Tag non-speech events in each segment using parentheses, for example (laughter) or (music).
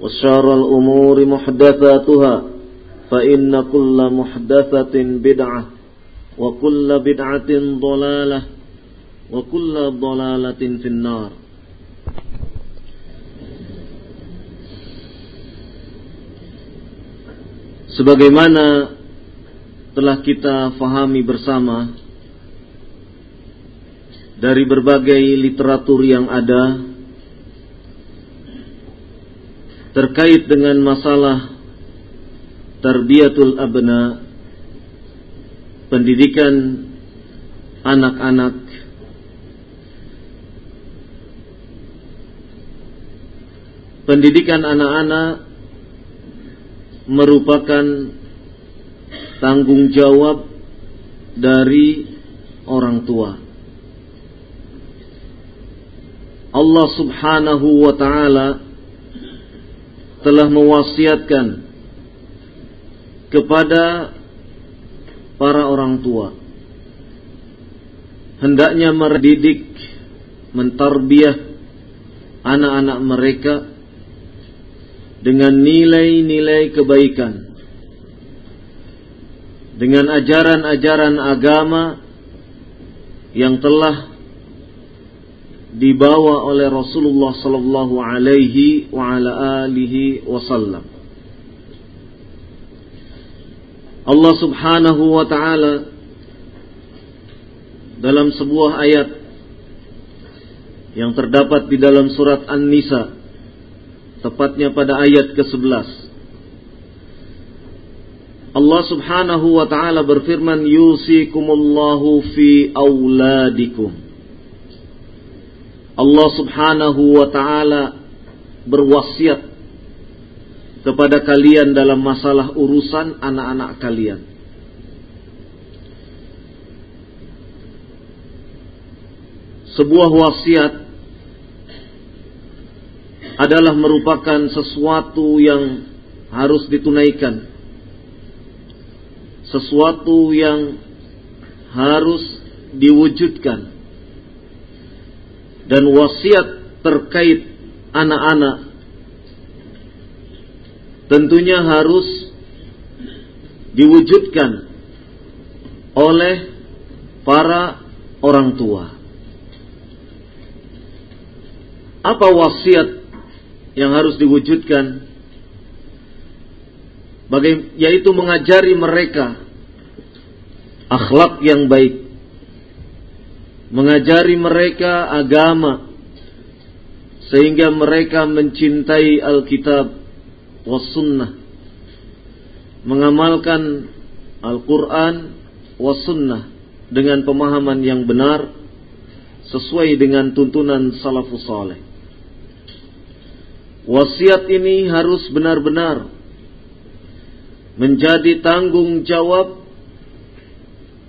وشار الأمور محدثاتها فإن كل محدثة بدعة وكل بدعة ضلالة وكل ضلالة في النار Sebagaimana telah kita fahami bersama dari berbagai literatur yang ada terkait dengan masalah tarbiyatul abna pendidikan anak-anak. Pendidikan anak-anak merupakan tanggung jawab dari orang tua. Allah Subhanahu wa taala telah mewasiatkan kepada para orang tua. Hendaknya mendidik mentarbiah anak-anak mereka dengan nilai-nilai kebaikan. Dengan ajaran-ajaran agama yang telah dibawa oleh Rasulullah sallallahu alaihi wa ala alihi wasallam. Allah Subhanahu wa taala dalam sebuah ayat yang terdapat di dalam surat An-Nisa tepatnya pada ayat ke-11 Allah Subhanahu wa taala berfirman yusikumullahu fi auladikum Allah Subhanahu wa taala berwasiat kepada kalian dalam masalah urusan anak-anak kalian. Sebuah wasiat adalah merupakan sesuatu yang harus ditunaikan. Sesuatu yang harus diwujudkan dan wasiat terkait anak-anak tentunya harus diwujudkan oleh para orang tua. Apa wasiat yang harus diwujudkan? Bagai, yaitu mengajari mereka akhlak yang baik, mengajari mereka agama sehingga mereka mencintai Alkitab was sunnah mengamalkan Al-Quran was sunnah dengan pemahaman yang benar sesuai dengan tuntunan salafus saleh. Wasiat ini harus benar-benar menjadi tanggung jawab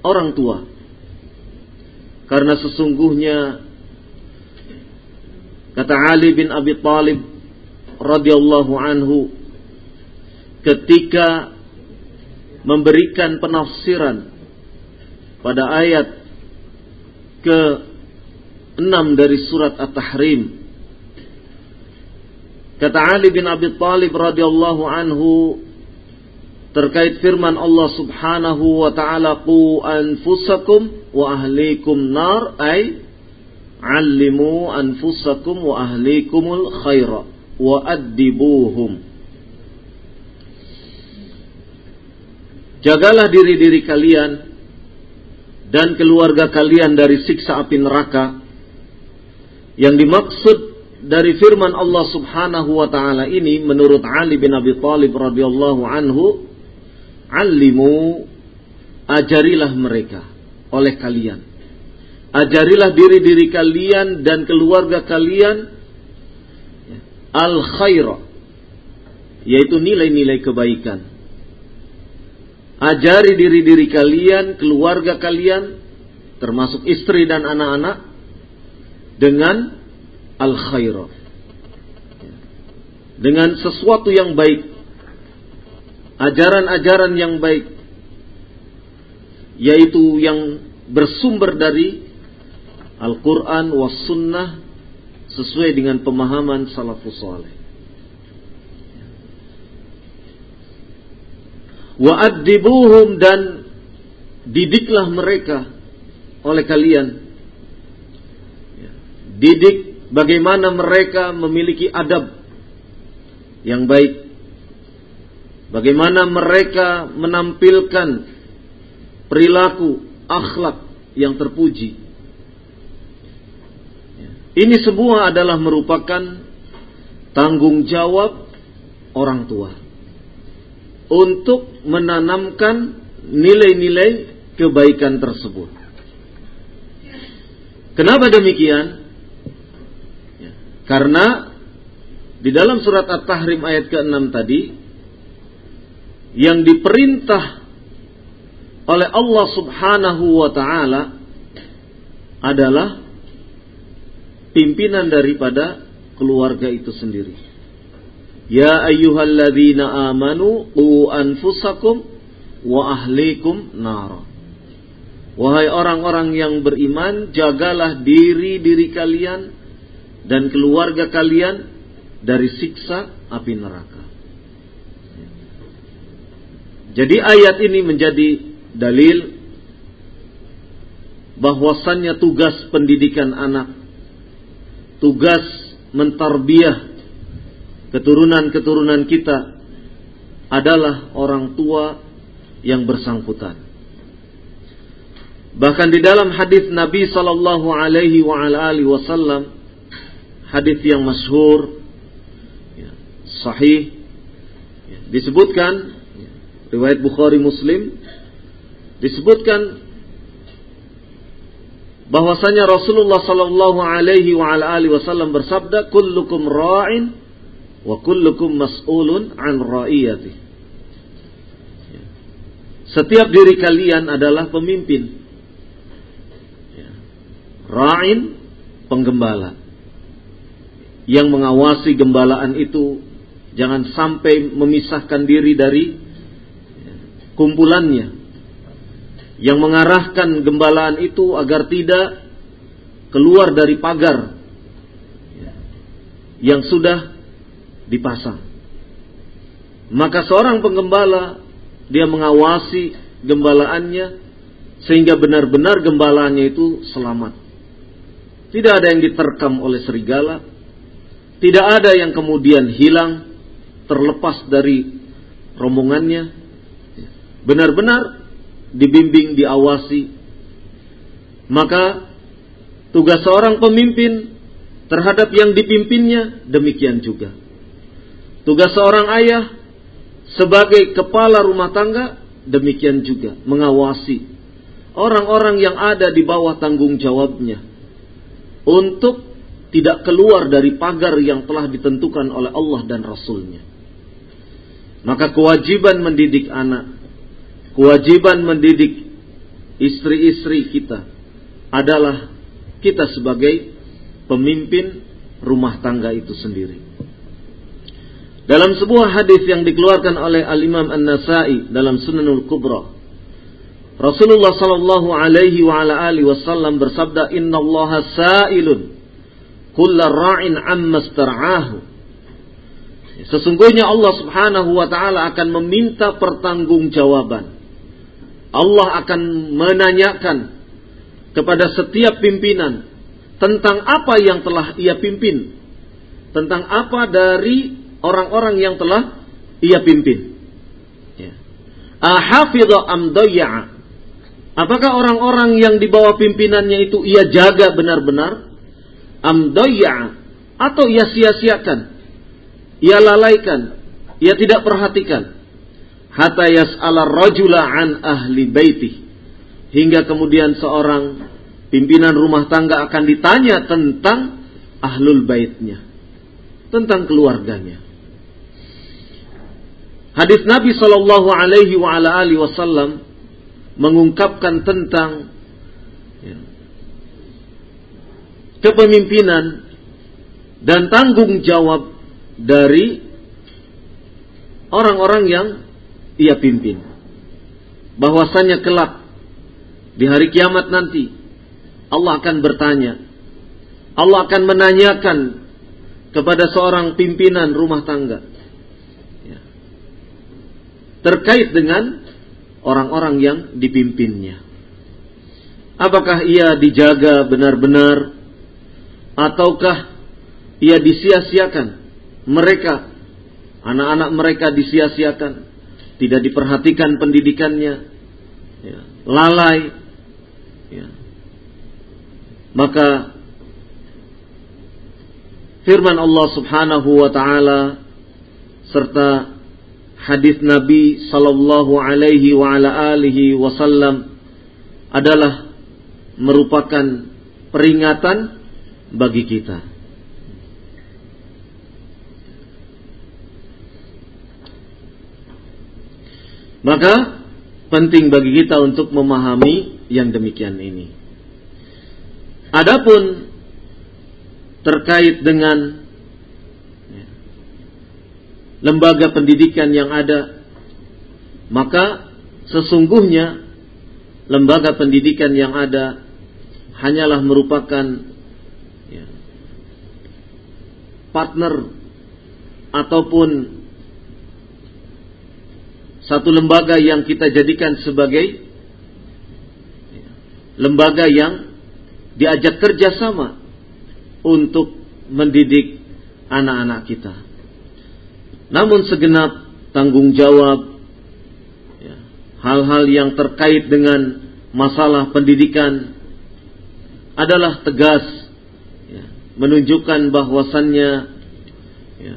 orang tua. Karena sesungguhnya kata Ali bin Abi Thalib radhiyallahu anhu ketika memberikan penafsiran pada ayat ke 6 dari surat At-Tahrim. Kata Ali bin Abi Thalib radhiyallahu anhu terkait firman Allah Subhanahu wa taala qu anfusakum wa ahlikum nar ay allimu anfusakum wa ahlikumul khaira wa addibuhum. Jagalah diri-diri kalian dan keluarga kalian dari siksa api neraka. Yang dimaksud dari firman Allah Subhanahu wa taala ini menurut Ali bin Abi Thalib radhiyallahu anhu, "Allimu ajarilah mereka oleh kalian. Ajarilah diri-diri kalian dan keluarga kalian al khaira yaitu nilai-nilai kebaikan. Ajari diri-diri kalian, keluarga kalian termasuk istri dan anak-anak dengan al khairah dengan sesuatu yang baik ajaran-ajaran yang baik yaitu yang bersumber dari Al-Quran was sunnah sesuai dengan pemahaman salafus saleh. Wa addibuhum dan didiklah mereka oleh kalian didik bagaimana mereka memiliki adab yang baik. Bagaimana mereka menampilkan perilaku akhlak yang terpuji. Ini semua adalah merupakan tanggung jawab orang tua untuk menanamkan nilai-nilai kebaikan tersebut. Kenapa demikian? Karena di dalam surat At-Tahrim ayat ke-6 tadi yang diperintah oleh Allah Subhanahu wa taala adalah pimpinan daripada keluarga itu sendiri. Ya ayyuhalladzina amanu qu anfusakum wa ahlikum nar. Wahai orang-orang yang beriman, jagalah diri-diri kalian dan keluarga kalian dari siksa api neraka. Jadi ayat ini menjadi dalil bahwasannya tugas pendidikan anak, tugas mentarbiah keturunan-keturunan kita adalah orang tua yang bersangkutan. Bahkan di dalam hadis Nabi sallallahu alaihi wasallam hadis yang masyhur ya, sahih ya, disebutkan riwayat Bukhari Muslim disebutkan bahwasanya Rasulullah sallallahu alaihi wa alihi wasallam bersabda kullukum ra'in wa kullukum mas'ulun an ra'iyati ya. setiap diri kalian adalah pemimpin ra'in penggembala yang mengawasi gembalaan itu jangan sampai memisahkan diri dari kumpulannya yang mengarahkan gembalaan itu agar tidak keluar dari pagar yang sudah dipasang. Maka seorang penggembala dia mengawasi gembalaannya sehingga benar-benar gembalaannya itu selamat. Tidak ada yang diterkam oleh serigala, tidak ada yang kemudian hilang, terlepas dari rombongannya. Benar-benar dibimbing, diawasi. Maka tugas seorang pemimpin terhadap yang dipimpinnya demikian juga. Tugas seorang ayah sebagai kepala rumah tangga demikian juga mengawasi orang-orang yang ada di bawah tanggung jawabnya untuk tidak keluar dari pagar yang telah ditentukan oleh Allah dan Rasulnya. Maka kewajiban mendidik anak, kewajiban mendidik istri-istri kita adalah kita sebagai pemimpin rumah tangga itu sendiri. Dalam sebuah hadis yang dikeluarkan oleh Al-Imam An-Nasai dalam Sunanul Kubra, Rasulullah sallallahu alaihi wasallam bersabda, "Inna Allah sa'ilun kullar ra'in amma star'ahu." Sesungguhnya Allah Subhanahu wa taala akan meminta pertanggungjawaban. Allah akan menanyakan kepada setiap pimpinan tentang apa yang telah ia pimpin, tentang apa dari orang-orang yang telah ia pimpin. Ya. Ahafidha am Apakah orang-orang yang di bawah pimpinannya itu ia jaga benar-benar? Am atau ia sia-siakan? Ia lalaikan, ia tidak perhatikan. Hatta yas'ala rajula an ahli baiti. Hingga kemudian seorang pimpinan rumah tangga akan ditanya tentang ahlul baitnya. Tentang keluarganya. Hadis Nabi Shallallahu Alaihi Wasallam mengungkapkan tentang ya, kepemimpinan dan tanggung jawab dari orang-orang yang ia pimpin. Bahwasanya kelak di hari kiamat nanti Allah akan bertanya. Allah akan menanyakan kepada seorang pimpinan rumah tangga terkait dengan orang-orang yang dipimpinnya. Apakah ia dijaga benar-benar ataukah ia disia-siakan? Mereka, anak-anak mereka disia-siakan, tidak diperhatikan pendidikannya, ya, lalai. Ya. Maka firman Allah Subhanahu wa taala serta hadis Nabi sallallahu alaihi wa ala alihi wasallam adalah merupakan peringatan bagi kita. Maka penting bagi kita untuk memahami yang demikian ini. Adapun terkait dengan lembaga pendidikan yang ada, maka sesungguhnya lembaga pendidikan yang ada hanyalah merupakan ya, partner ataupun satu lembaga yang kita jadikan sebagai lembaga yang diajak kerjasama untuk mendidik anak-anak kita. Namun segenap tanggung jawab ya, hal-hal ya, yang terkait dengan masalah pendidikan adalah tegas ya, menunjukkan bahwasannya ya,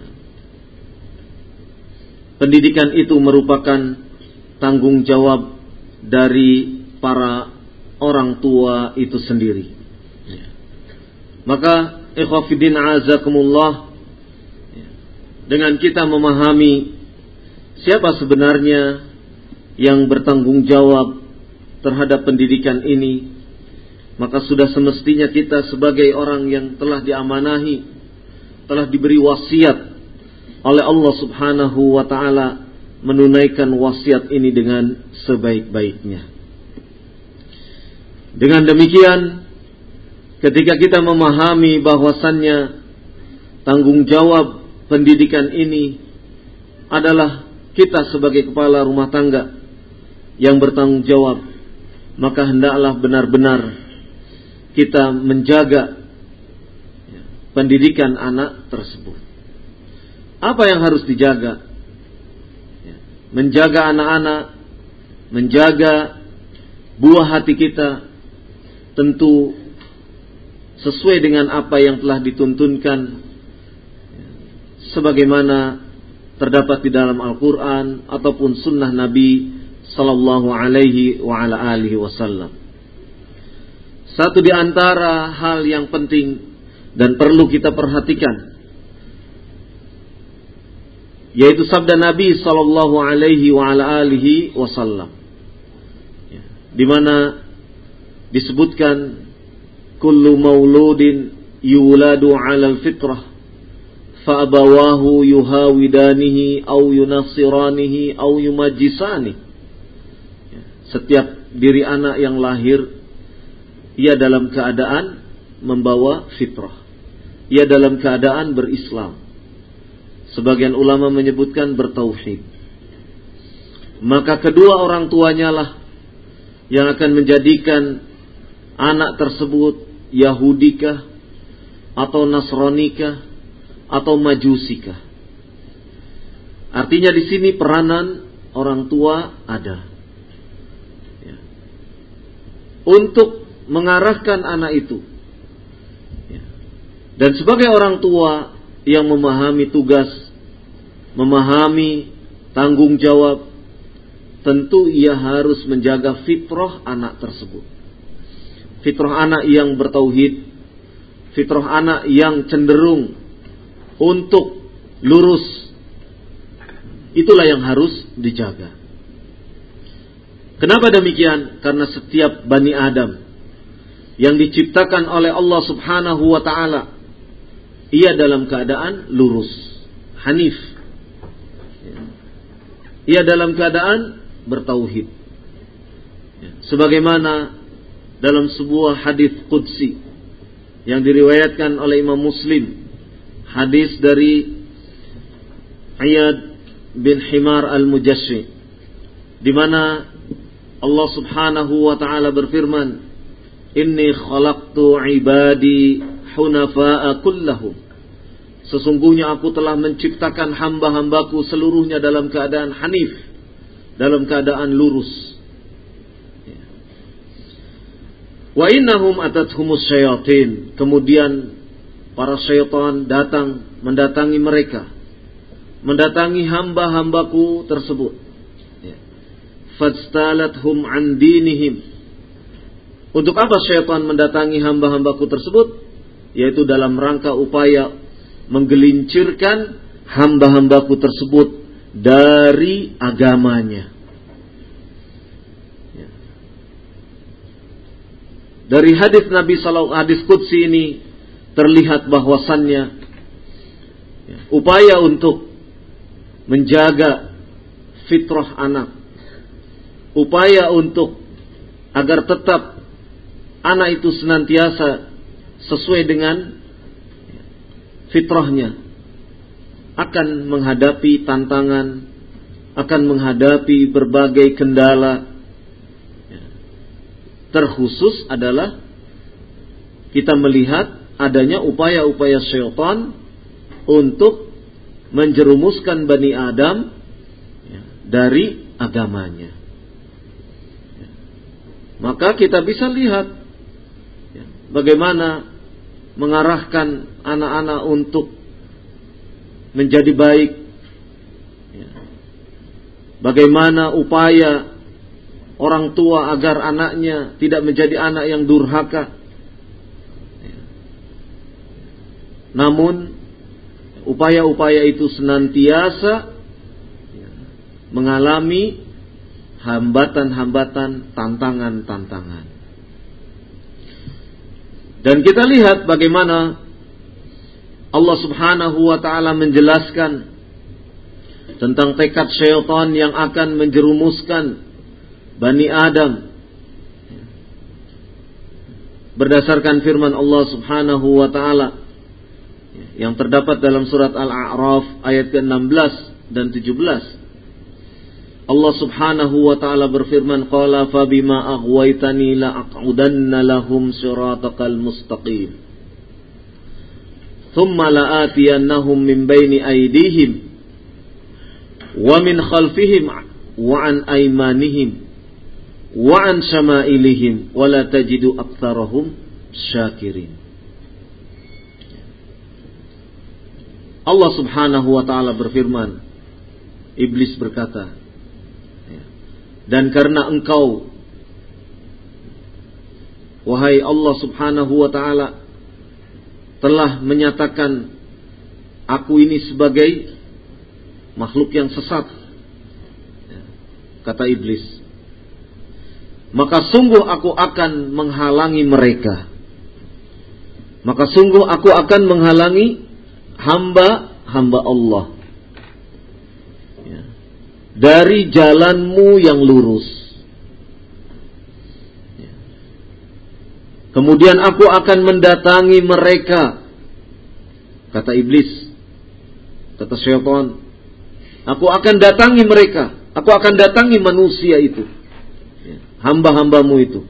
pendidikan itu merupakan tanggung jawab dari para orang tua itu sendiri. Ya. Maka ikhwafidin azakumullah dengan kita memahami siapa sebenarnya yang bertanggung jawab terhadap pendidikan ini, maka sudah semestinya kita sebagai orang yang telah diamanahi, telah diberi wasiat oleh Allah Subhanahu wa taala menunaikan wasiat ini dengan sebaik-baiknya. Dengan demikian, ketika kita memahami bahwasannya tanggung jawab pendidikan ini adalah kita sebagai kepala rumah tangga yang bertanggung jawab, maka hendaklah benar-benar kita menjaga pendidikan anak tersebut. Apa yang harus dijaga? Menjaga anak-anak, menjaga buah hati kita, tentu sesuai dengan apa yang telah dituntunkan sebagaimana terdapat di dalam Al-Quran ataupun sunnah Nabi Sallallahu Alaihi Wasallam. Satu di antara hal yang penting dan perlu kita perhatikan yaitu sabda Nabi sallallahu alaihi wa ala alihi wasallam ya, di mana disebutkan kullu mauludin yuladu 'ala al-fitrah fa abawahu yuhawidanihi aw yunassiranihi aw yumajjisani ya, setiap diri anak yang lahir ia dalam keadaan membawa fitrah. Ia dalam keadaan berislam. Sebagian ulama menyebutkan bertauhid. Maka kedua orang tuanya lah yang akan menjadikan anak tersebut Yahudikah atau Nasranikah atau Majusikah. Artinya di sini peranan orang tua ada. Ya. Untuk mengarahkan anak itu. Ya. Dan sebagai orang tua yang memahami tugas, memahami tanggung jawab, tentu ia harus menjaga fitrah anak tersebut. Fitrah anak yang bertauhid, fitrah anak yang cenderung untuk lurus. Itulah yang harus dijaga. Kenapa demikian? Karena setiap Bani Adam yang diciptakan oleh Allah Subhanahu wa taala ia dalam keadaan lurus, hanif. Ia dalam keadaan bertauhid. Sebagaimana dalam sebuah hadis qudsi yang diriwayatkan oleh Imam Muslim, hadis dari Iyad bin Himar al-Mujassi di mana Allah Subhanahu wa taala berfirman Inni khalaqtu ibadi hunafa'a kullahum. Sesungguhnya aku telah menciptakan hamba-hambaku seluruhnya dalam keadaan hanif. Dalam keadaan lurus. Wa innahum atathumus syayatin. Kemudian para syaitan datang mendatangi mereka. Mendatangi hamba-hambaku tersebut. Fadstalathum an dinihim untuk apa syaitan mendatangi hamba-hambaku tersebut? Yaitu dalam rangka upaya menggelincirkan hamba-hambaku tersebut dari agamanya. Ya. Dari hadis Nabi Sallallahu hadis Qudsi ini terlihat bahwasannya ya, upaya untuk menjaga fitrah anak, upaya untuk agar tetap anak itu senantiasa sesuai dengan fitrahnya akan menghadapi tantangan, akan menghadapi berbagai kendala. Terkhusus adalah kita melihat adanya upaya-upaya syaitan untuk menjerumuskan Bani Adam dari agamanya. Maka kita bisa lihat bagaimana mengarahkan anak-anak untuk menjadi baik. Ya. Bagaimana upaya orang tua agar anaknya tidak menjadi anak yang durhaka. Ya. Namun upaya-upaya itu senantiasa ya, mengalami hambatan-hambatan, tantangan-tantangan. Dan kita lihat bagaimana Allah Subhanahu wa taala menjelaskan tentang tekad syaitan yang akan menjerumuskan Bani Adam. Berdasarkan firman Allah Subhanahu wa taala yang terdapat dalam surat Al-A'raf ayat ke-16 dan 17 Allah Subhanahu wa taala berfirman qala fa bima aghwaytani la aq'udanna lahum siratakal mustaqim. Thumma la atiyannahum min baini aydihim wa min khalfihim wa an aymanihim wa an shama'ilihim wa la tajidu aktsarahum syakirin. Allah Subhanahu wa taala berfirman Iblis berkata dan karena engkau wahai Allah Subhanahu wa taala telah menyatakan aku ini sebagai makhluk yang sesat. Kata iblis. Maka sungguh aku akan menghalangi mereka. Maka sungguh aku akan menghalangi hamba-hamba Allah. Dari jalanmu yang lurus. Kemudian aku akan mendatangi mereka, kata iblis, kata syaitan. Aku akan datangi mereka, aku akan datangi manusia itu, hamba-hambamu itu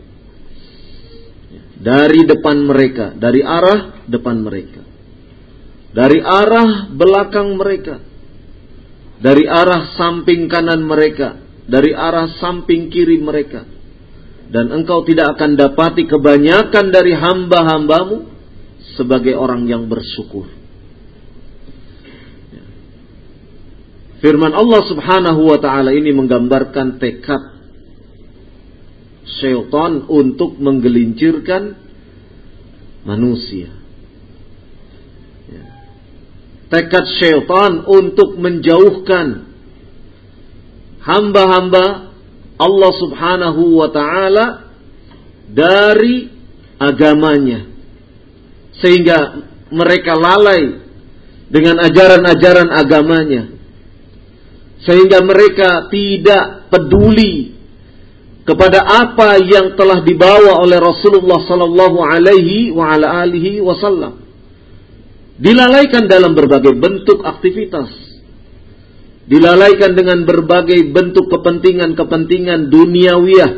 dari depan mereka, dari arah depan mereka, dari arah belakang mereka, dari arah samping kanan mereka, dari arah samping kiri mereka, dan engkau tidak akan dapati kebanyakan dari hamba-hambamu sebagai orang yang bersyukur. Firman Allah Subhanahu wa taala ini menggambarkan tekad syaitan untuk menggelincirkan manusia. Tekad syaitan untuk menjauhkan hamba-hamba Allah subhanahu wa ta'ala dari agamanya. Sehingga mereka lalai dengan ajaran-ajaran agamanya. Sehingga mereka tidak peduli kepada apa yang telah dibawa oleh Rasulullah sallallahu alaihi wasallam. Dilalaikan dalam berbagai bentuk aktivitas. Dilalaikan dengan berbagai bentuk kepentingan-kepentingan duniawiyah.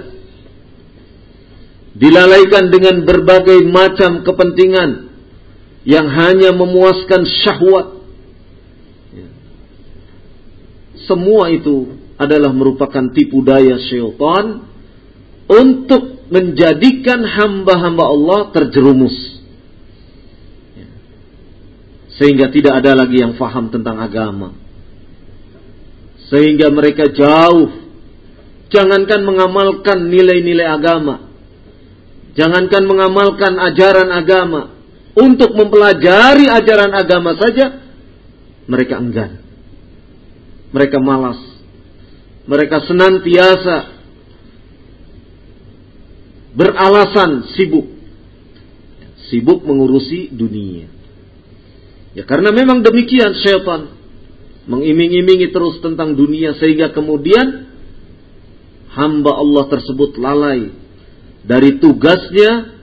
Dilalaikan dengan berbagai macam kepentingan yang hanya memuaskan syahwat. Ya. Semua itu adalah merupakan tipu daya syaitan untuk menjadikan hamba-hamba Allah terjerumus. Sehingga tidak ada lagi yang faham tentang agama. Sehingga mereka jauh. Jangankan mengamalkan nilai-nilai agama. Jangankan mengamalkan ajaran agama. Untuk mempelajari ajaran agama saja. Mereka enggan. Mereka malas. Mereka senantiasa beralasan sibuk. Sibuk mengurusi dunia. Ya karena memang demikian syaitan mengiming-imingi terus tentang dunia sehingga kemudian hamba Allah tersebut lalai dari tugasnya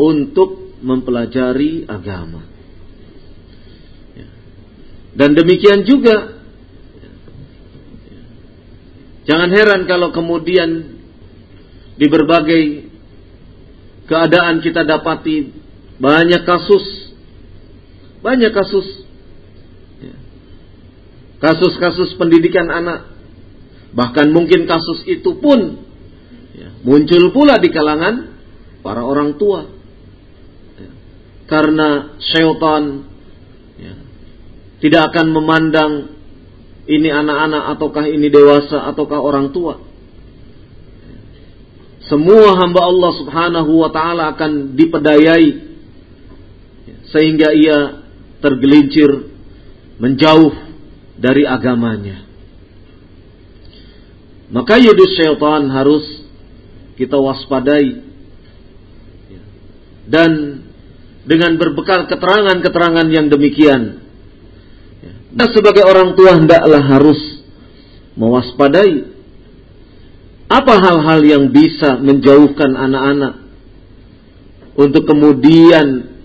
untuk mempelajari agama. Ya. Dan demikian juga Jangan heran kalau kemudian di berbagai keadaan kita dapati banyak kasus, banyak kasus, ya. kasus-kasus pendidikan anak, bahkan mungkin kasus itu pun ya, muncul pula di kalangan para orang tua, ya. karena syaitan ya, tidak akan memandang ini anak-anak ataukah ini dewasa ataukah orang tua semua hamba Allah Subhanahu wa taala akan dipedayai sehingga ia tergelincir menjauh dari agamanya. Maka yudus syaitan harus kita waspadai dan dengan berbekal keterangan-keterangan yang demikian kita sebagai orang tua hendaklah harus mewaspadai apa hal-hal yang bisa menjauhkan anak-anak untuk kemudian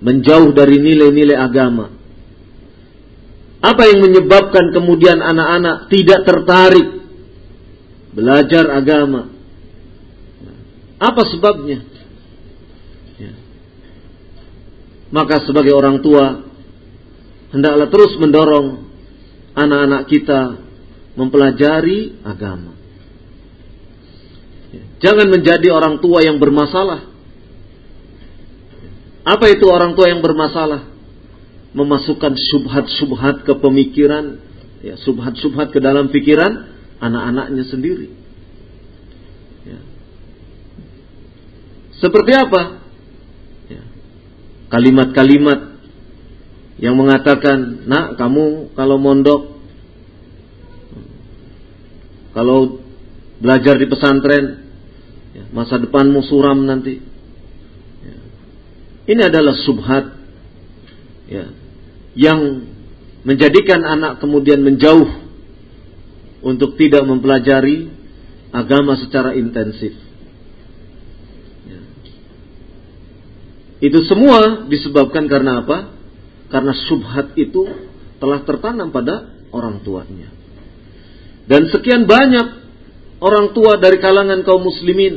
menjauh dari nilai-nilai agama? Apa yang menyebabkan kemudian anak-anak tidak tertarik belajar agama? Apa sebabnya? Ya. Maka sebagai orang tua hendaklah terus mendorong anak-anak kita mempelajari agama. Jangan menjadi orang tua yang bermasalah. Apa itu orang tua yang bermasalah? Memasukkan subhat-subhat ke pemikiran, ya, subhat-subhat ke dalam pikiran anak-anaknya sendiri. Ya. Seperti apa? Ya. Kalimat-kalimat yang mengatakan, nak kamu kalau mondok, kalau belajar di pesantren, ya, masa depanmu suram nanti. Ini adalah subhat ya, yang menjadikan anak kemudian menjauh untuk tidak mempelajari agama secara intensif. Ya. Itu semua disebabkan karena apa? Karena subhat itu telah tertanam pada orang tuanya. Dan sekian banyak orang tua dari kalangan kaum muslimin.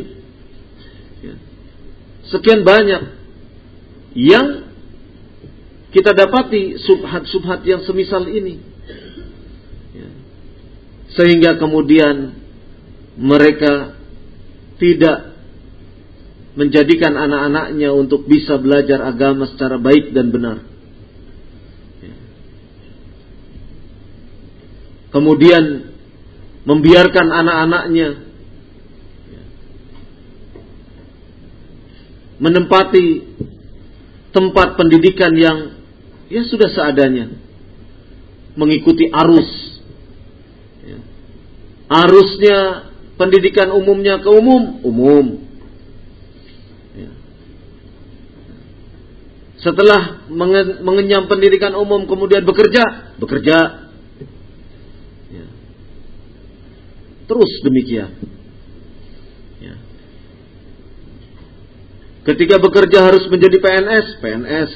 Ya. Sekian banyak yang kita dapati subhat-subhat yang semisal ini. Ya. Sehingga kemudian mereka tidak menjadikan anak-anaknya untuk bisa belajar agama secara baik dan benar. kemudian membiarkan anak-anaknya menempati tempat pendidikan yang ya sudah seadanya. Mengikuti arus. Arusnya pendidikan umumnya ke umum umum. Setelah mengenyam pendidikan umum kemudian bekerja bekerja. Terus demikian. Ketika bekerja harus menjadi PNS, PNS.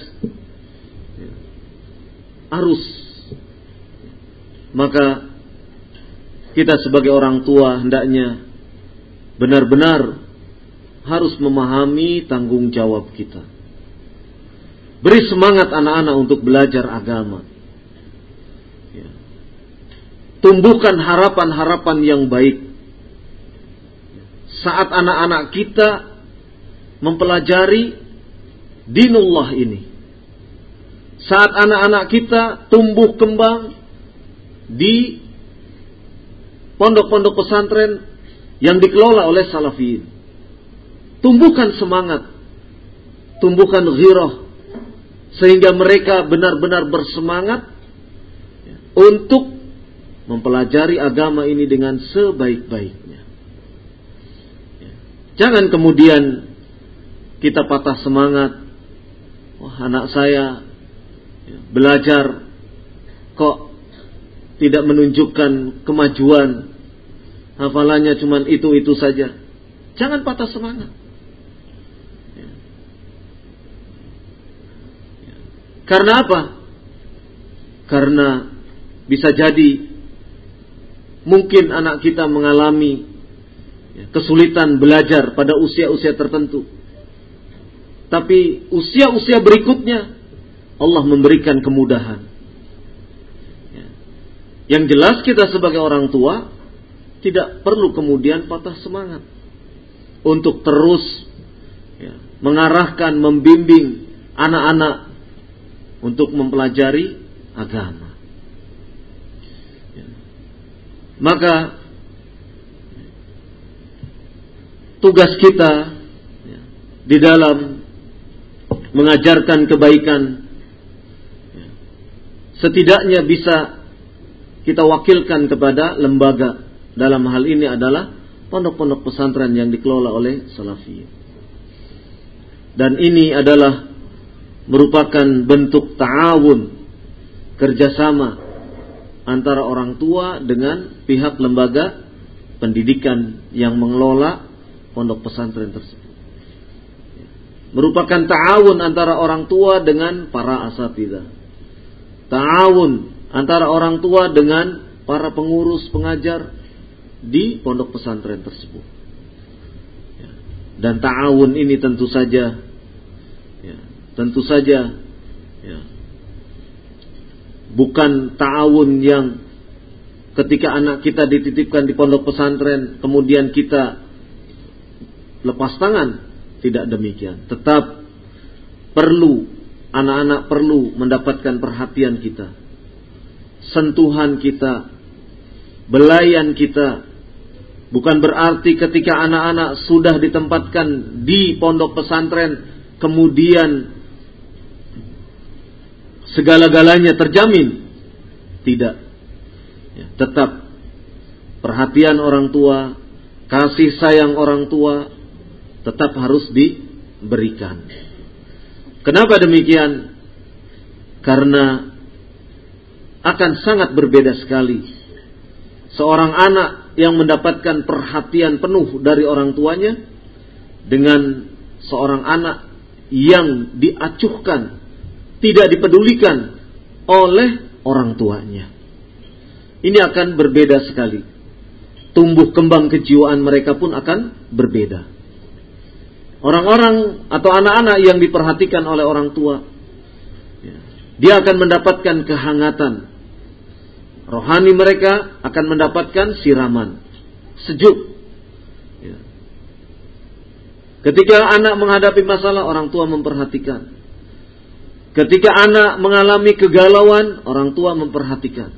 Ya. Harus. Maka kita sebagai orang tua hendaknya benar-benar harus memahami tanggung jawab kita. Beri semangat anak-anak untuk belajar agama tumbuhkan harapan-harapan yang baik. Saat anak-anak kita mempelajari dinullah ini. Saat anak-anak kita tumbuh kembang di pondok-pondok pesantren yang dikelola oleh salafiyin. Tumbuhkan semangat, tumbuhkan ghirah sehingga mereka benar-benar bersemangat untuk mempelajari agama ini dengan sebaik-baiknya. Ya. Jangan kemudian kita patah semangat. Wah, anak saya ya, belajar kok tidak menunjukkan kemajuan. Hafalannya cuma itu-itu saja. Jangan patah semangat. Karena apa? Karena bisa jadi mungkin anak kita mengalami kesulitan belajar pada usia-usia tertentu. Tapi usia-usia berikutnya Allah memberikan kemudahan. Ya. Yang jelas kita sebagai orang tua tidak perlu kemudian patah semangat untuk terus ya, mengarahkan, membimbing anak-anak untuk mempelajari agama. Maka tugas kita ya, di dalam mengajarkan kebaikan ya, setidaknya bisa kita wakilkan kepada lembaga dalam hal ini adalah pondok-pondok pesantren yang dikelola oleh Salafi. Dan ini adalah merupakan bentuk ta'awun kerjasama antara orang tua dengan pihak lembaga pendidikan yang mengelola pondok pesantren tersebut. Merupakan ta'awun antara orang tua dengan para asatidah. Ta'awun antara orang tua dengan para pengurus pengajar di pondok pesantren tersebut. Ya. Dan ta'awun ini tentu saja ya, tentu saja ya, bukan ta'awun yang ketika anak kita dititipkan di pondok pesantren kemudian kita lepas tangan tidak demikian tetap perlu anak-anak perlu mendapatkan perhatian kita sentuhan kita belayan kita Bukan berarti ketika anak-anak sudah ditempatkan di pondok pesantren kemudian segala-galanya terjamin. Tidak. Ya, tetap perhatian orang tua, kasih sayang orang tua tetap harus diberikan. Kenapa demikian? Karena akan sangat berbeda sekali seorang anak yang mendapatkan perhatian penuh dari orang tuanya dengan seorang anak yang diacuhkan, tidak dipedulikan oleh orang tuanya. Ini akan berbeda sekali. Tumbuh kembang kejiwaan mereka pun akan berbeda. Orang-orang atau anak-anak yang diperhatikan oleh orang tua, ya, dia akan mendapatkan kehangatan, rohani mereka akan mendapatkan siraman sejuk. Ya. Ketika anak menghadapi masalah, orang tua memperhatikan. Ketika anak mengalami kegalauan, orang tua memperhatikan.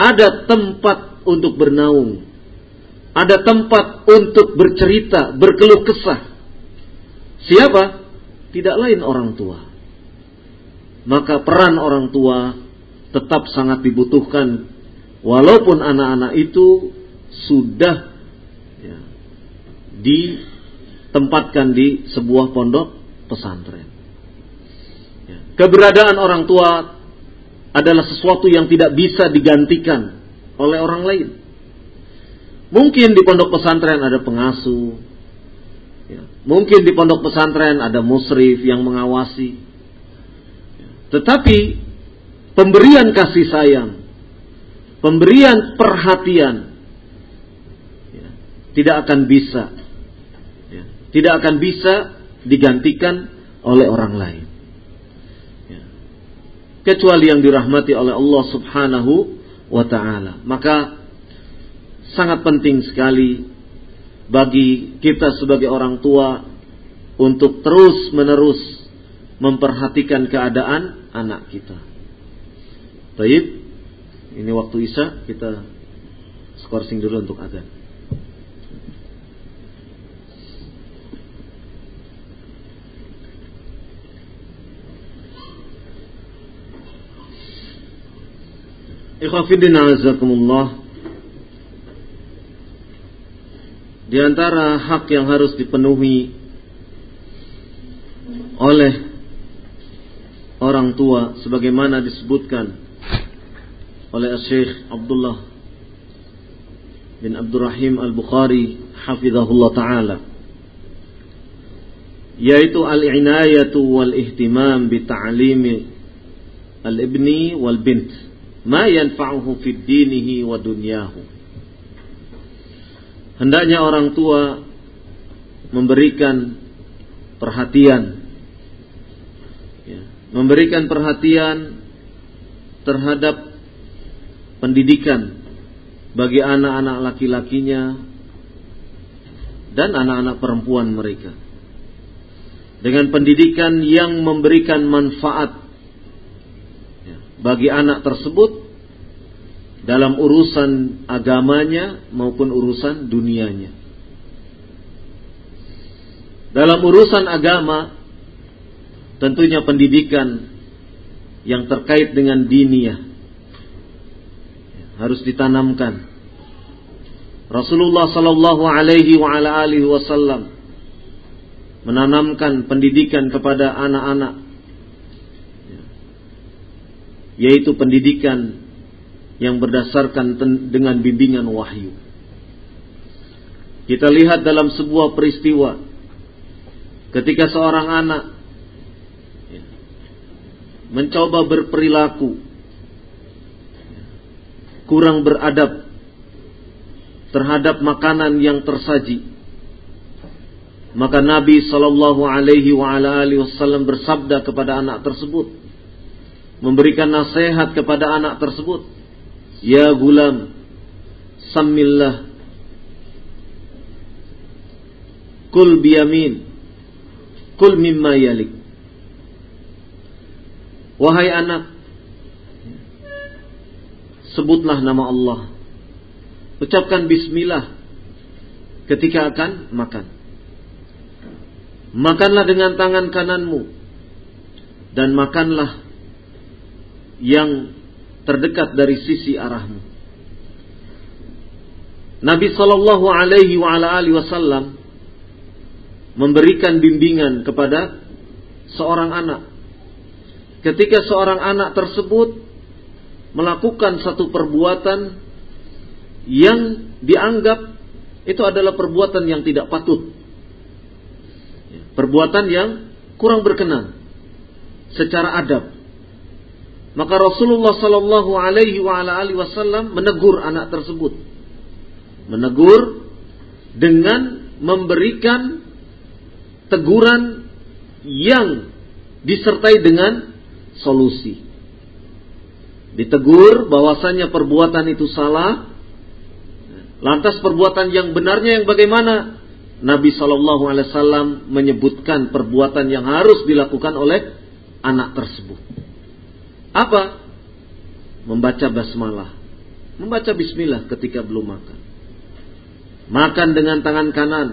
Ada tempat untuk bernaung. Ada tempat untuk bercerita, berkeluh kesah. Siapa? Tidak lain orang tua. Maka peran orang tua tetap sangat dibutuhkan walaupun anak-anak itu sudah ya, ditempatkan di sebuah pondok pesantren. Ya. Keberadaan orang tua adalah sesuatu yang tidak bisa digantikan oleh orang lain. Mungkin di pondok pesantren ada pengasuh, ya. mungkin di pondok pesantren ada musrif yang mengawasi. Ya. Tetapi pemberian kasih sayang, pemberian perhatian, ya, tidak akan bisa, ya, tidak akan bisa digantikan oleh orang lain. Ya. Kecuali yang dirahmati oleh Allah Subhanahu wa Ta'ala, maka sangat penting sekali bagi kita sebagai orang tua untuk terus menerus memperhatikan keadaan anak kita. Baik, ini waktu Isya kita skorsing dulu untuk adzan. Ikhwafidin azakumullah Di antara hak yang harus dipenuhi oleh orang tua sebagaimana disebutkan oleh Syekh Abdullah bin Abdurrahim Al-Bukhari hafizahullah taala yaitu al-inayatu wal ihtimam bi ta'limi al-ibni wal bint ma yanfa'uhu fi dinihi wa dunyahu hendaknya orang tua memberikan perhatian ya, memberikan perhatian terhadap pendidikan bagi anak-anak laki-lakinya dan anak-anak perempuan mereka. Dengan pendidikan yang memberikan manfaat ya, bagi anak tersebut dalam urusan agamanya maupun urusan dunianya. Dalam urusan agama, tentunya pendidikan yang terkait dengan diniyah harus ditanamkan. Rasulullah sallallahu alaihi wasallam menanamkan pendidikan kepada anak-anak yaitu pendidikan yang berdasarkan dengan bimbingan wahyu. Kita lihat dalam sebuah peristiwa ketika seorang anak mencoba berperilaku kurang beradab terhadap makanan yang tersaji. Maka Nabi Shallallahu Alaihi Wasallam bersabda kepada anak tersebut, memberikan nasihat kepada anak tersebut, Ya gulam, samillah, kul biyamin, kul mimma yalik. Wahai anak, sebutlah nama Allah. Ucapkan bismillah ketika akan makan. Makanlah dengan tangan kananmu dan makanlah yang terdekat dari sisi arahmu. Nabi Shallallahu Alaihi Wasallam memberikan bimbingan kepada seorang anak. Ketika seorang anak tersebut melakukan satu perbuatan yang dianggap itu adalah perbuatan yang tidak patut. Perbuatan yang kurang berkenan secara adab. Maka Rasulullah Sallallahu Alaihi Wasallam menegur anak tersebut, menegur dengan memberikan teguran yang disertai dengan solusi. Ditegur bahwasanya perbuatan itu salah. Lantas perbuatan yang benarnya yang bagaimana? Nabi Shallallahu Alaihi Wasallam menyebutkan perbuatan yang harus dilakukan oleh anak tersebut. Apa? Membaca basmalah, membaca Bismillah ketika belum makan. Makan dengan tangan kanan,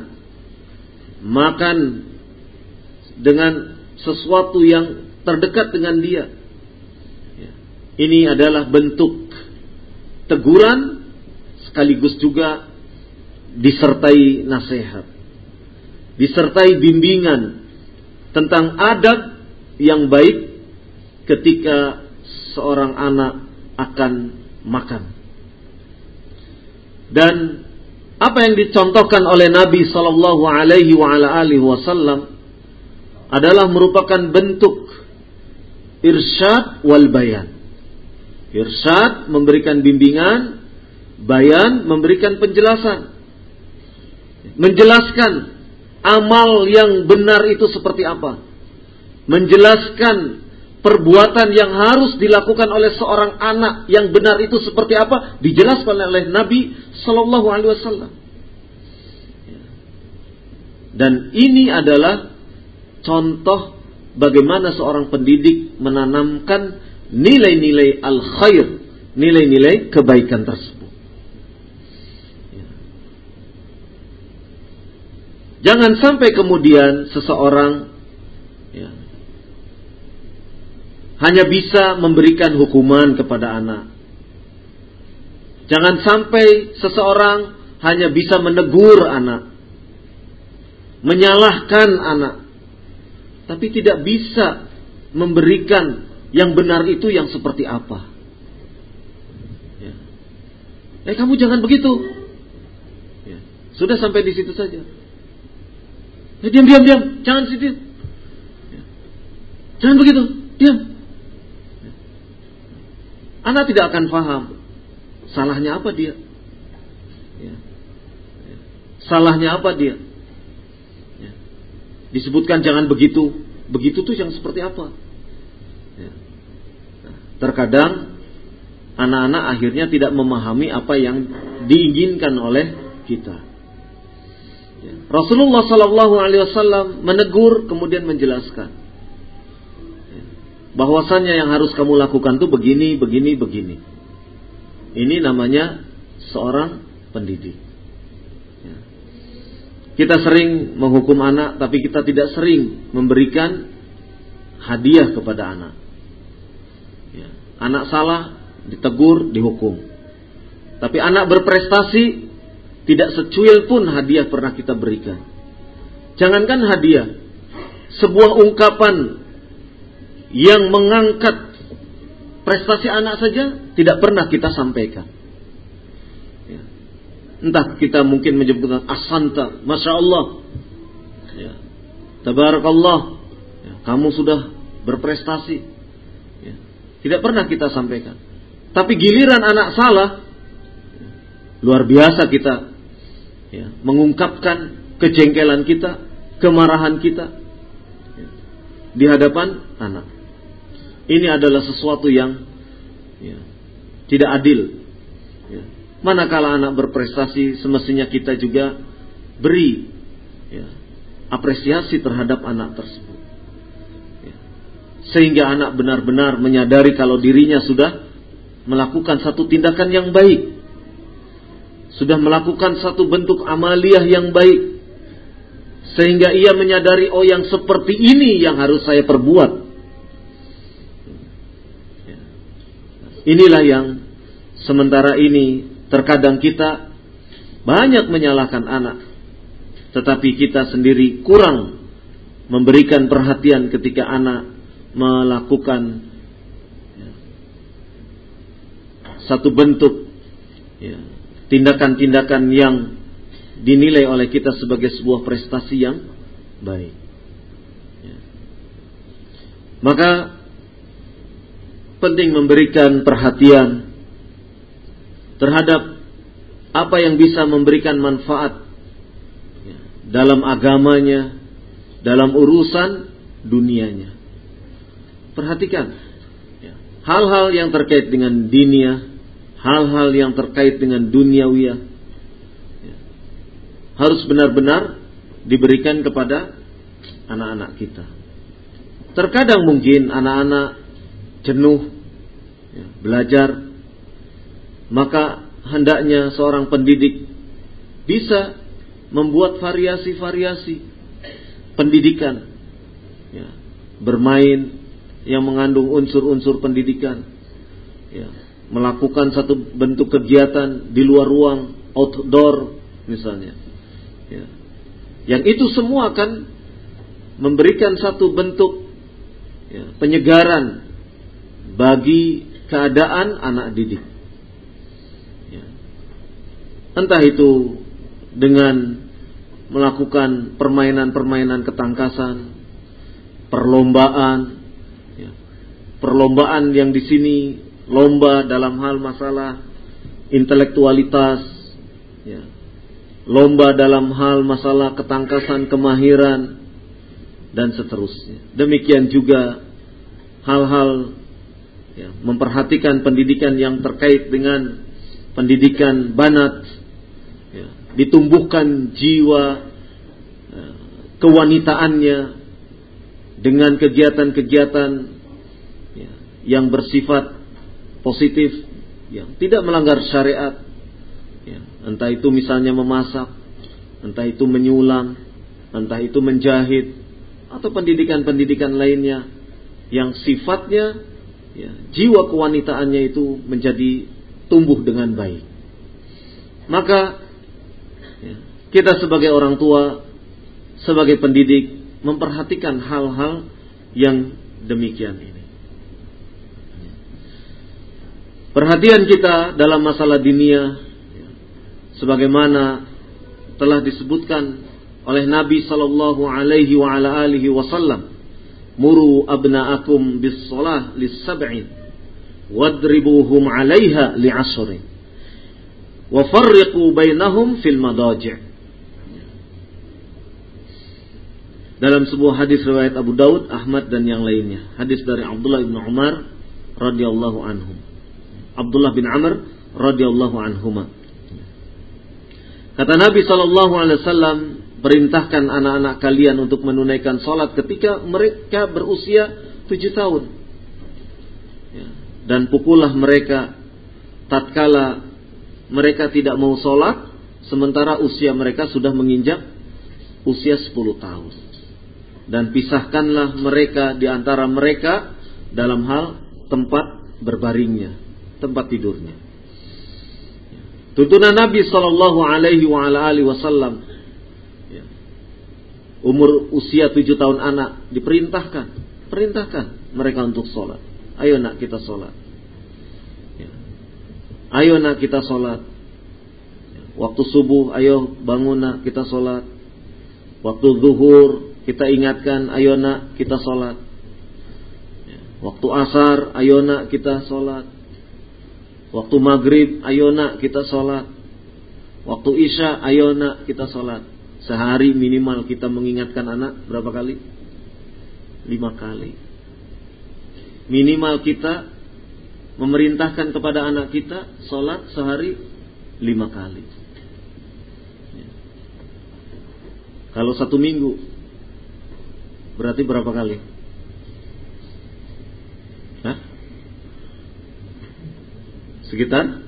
makan dengan sesuatu yang terdekat dengan dia ini adalah bentuk teguran sekaligus juga disertai nasihat. Disertai bimbingan tentang adab yang baik ketika seorang anak akan makan. Dan apa yang dicontohkan oleh Nabi Shallallahu Alaihi Wasallam adalah merupakan bentuk irsyad wal bayan Irsyad memberikan bimbingan, bayan memberikan penjelasan. Menjelaskan amal yang benar itu seperti apa. Menjelaskan perbuatan yang harus dilakukan oleh seorang anak yang benar itu seperti apa dijelaskan oleh Nabi Shallallahu Alaihi Wasallam. Dan ini adalah contoh bagaimana seorang pendidik menanamkan nilai-nilai al-khair, nilai-nilai kebaikan tersebut. Ya. Jangan sampai kemudian seseorang ya, hanya bisa memberikan hukuman kepada anak. Jangan sampai seseorang hanya bisa menegur anak, menyalahkan anak, tapi tidak bisa memberikan yang benar itu yang seperti apa? Ya. Eh kamu jangan begitu. Ya. Sudah sampai di situ saja. Eh, diam, diam, diam. Jangan situ. Ya. Jangan begitu. Diam. Ya. Anak tidak akan paham. Salahnya apa dia? Ya. Ya. Salahnya apa dia? Ya. Disebutkan jangan begitu. Begitu tuh yang seperti apa? Terkadang anak-anak akhirnya tidak memahami apa yang diinginkan oleh kita. Ya. Rasulullah Sallallahu Alaihi Wasallam menegur kemudian menjelaskan ya. Bahwasannya yang harus kamu lakukan tuh begini, begini, begini. Ini namanya seorang pendidik. Ya. Kita sering menghukum anak, tapi kita tidak sering memberikan hadiah kepada anak. Anak salah, ditegur, dihukum. Tapi anak berprestasi, tidak secuil pun hadiah pernah kita berikan. Jangankan hadiah, sebuah ungkapan yang mengangkat prestasi anak saja tidak pernah kita sampaikan. Ya. Entah kita mungkin menyebutkan asanta, masya Allah, ya. tabarakallah, ya. kamu sudah berprestasi, tidak pernah kita sampaikan. Tapi giliran anak salah, luar biasa kita ya, mengungkapkan kejengkelan kita, kemarahan kita ya, di hadapan anak. Ini adalah sesuatu yang ya, tidak adil. Ya. Manakala anak berprestasi, semestinya kita juga beri ya, apresiasi terhadap anak tersebut sehingga anak benar-benar menyadari kalau dirinya sudah melakukan satu tindakan yang baik. sudah melakukan satu bentuk amaliyah yang baik sehingga ia menyadari oh yang seperti ini yang harus saya perbuat. Inilah yang sementara ini terkadang kita banyak menyalahkan anak tetapi kita sendiri kurang memberikan perhatian ketika anak melakukan ya, satu bentuk ya, tindakan-tindakan yang dinilai oleh kita sebagai sebuah prestasi yang baik. Ya. Maka penting memberikan perhatian terhadap apa yang bisa memberikan manfaat dalam agamanya, dalam urusan dunianya. Perhatikan ya, hal-hal yang terkait dengan dunia hal-hal yang terkait dengan duniawiyah ya, harus benar-benar diberikan kepada anak-anak kita. Terkadang mungkin anak-anak jenuh ya, belajar, maka hendaknya seorang pendidik bisa membuat variasi-variasi pendidikan, ya, bermain yang mengandung unsur-unsur pendidikan, ya, melakukan satu bentuk kegiatan di luar ruang outdoor misalnya ya. yang itu semua akan memberikan satu bentuk ya, penyegaran bagi keadaan anak didik ya. entah itu dengan melakukan permainan-permainan ketangkasan perlombaan ya. perlombaan yang di sini lomba dalam hal masalah intelektualitas, ya. lomba dalam hal masalah ketangkasan kemahiran, dan seterusnya. Demikian juga hal-hal ya, memperhatikan pendidikan yang terkait dengan pendidikan banat, ya, ditumbuhkan jiwa ya, kewanitaannya dengan kegiatan-kegiatan ya, yang bersifat positif yang tidak melanggar syariat ya, entah itu misalnya memasak entah itu menyulam entah itu menjahit atau pendidikan-pendidikan lainnya yang sifatnya ya, jiwa kewanitaannya itu menjadi tumbuh dengan baik. Maka ya, kita sebagai orang tua sebagai pendidik memperhatikan hal-hal yang demikian ini. Perhatian kita dalam masalah dunia sebagaimana telah disebutkan oleh Nabi sallallahu alaihi wasallam muru abna'akum bis salah lis sab'in wadribuhum 'alaiha li 'ashrin wa farriqu bainahum fil madaji' dalam sebuah hadis riwayat Abu Daud, Ahmad dan yang lainnya. Hadis dari Abdullah bin Umar radhiyallahu anhum. Abdullah bin Amr radhiyallahu anhuma. Kata Nabi Shallallahu alaihi wasallam, perintahkan anak-anak kalian untuk menunaikan salat ketika mereka berusia tujuh tahun. Ya. Dan pukullah mereka tatkala mereka tidak mau sholat, sementara usia mereka sudah menginjak usia sepuluh tahun. Dan pisahkanlah mereka di antara mereka dalam hal tempat berbaringnya tempat tidurnya. Tuntunan Nabi Shallallahu Alaihi Wasallam ya. Umur usia tujuh tahun anak diperintahkan, perintahkan mereka untuk sholat. Ayo nak kita sholat. Ya. Ayo nak kita sholat. Waktu subuh, ayo bangun nak kita sholat. Waktu zuhur, kita ingatkan, ayo nak kita sholat. Ya. Waktu asar, ayo nak kita sholat. Waktu maghrib, ayo nak kita sholat. Waktu isya, ayo nak kita sholat. Sehari minimal kita mengingatkan anak berapa kali? Lima kali. Minimal kita memerintahkan kepada anak kita sholat sehari lima kali. Kalau satu minggu berarti berapa kali? Hah? sekitar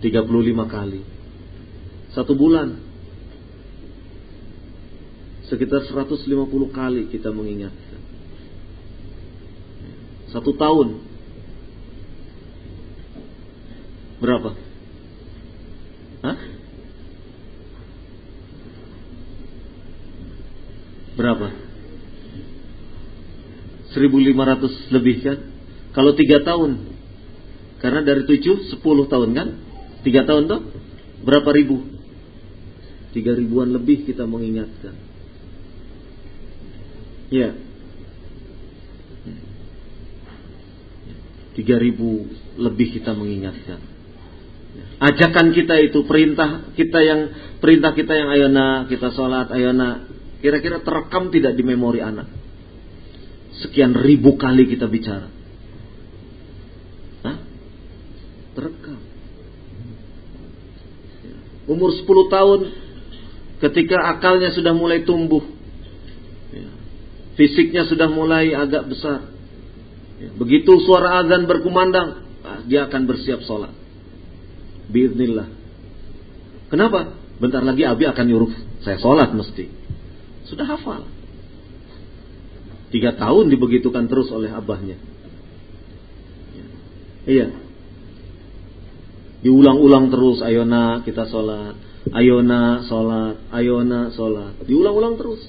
35 kali. Satu bulan. Sekitar 150 kali kita mengingatkan. Satu tahun. Berapa? Hah? Berapa? 1500 lebih kan? Kalau tiga tahun, karena dari tujuh, sepuluh tahun kan? Tiga tahun toh? Berapa ribu? Tiga ribuan lebih kita mengingatkan. Ya. Tiga ribu lebih kita mengingatkan. Ajakan kita itu perintah kita yang perintah kita yang ayona kita sholat ayona kira-kira terekam tidak di memori anak. Sekian ribu kali kita bicara. terekam. Umur 10 tahun ketika akalnya sudah mulai tumbuh. Ya. Fisiknya sudah mulai agak besar. Ya. Begitu suara azan berkumandang, ah, dia akan bersiap sholat. Bismillah. Kenapa? Bentar lagi Abi akan nyuruh saya sholat mesti. Sudah hafal. Tiga tahun dibegitukan terus oleh abahnya. Ya. Iya. Diulang-ulang terus, ayona kita sholat, ayona sholat, ayona sholat. Diulang-ulang terus.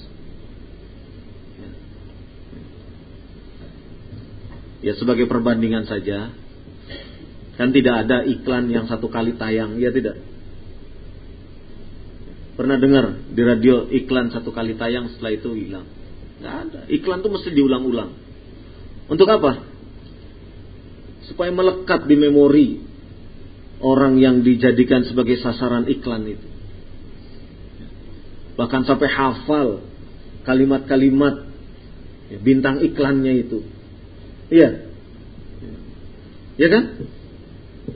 Ya sebagai perbandingan saja, kan tidak ada iklan yang satu kali tayang, ya tidak. Pernah dengar di radio iklan satu kali tayang setelah itu hilang? Nggak ada. Iklan itu mesti diulang-ulang. Untuk apa? Supaya melekat di memori orang yang dijadikan sebagai sasaran iklan itu. Bahkan sampai hafal kalimat-kalimat bintang iklannya itu. Iya. Ya kan?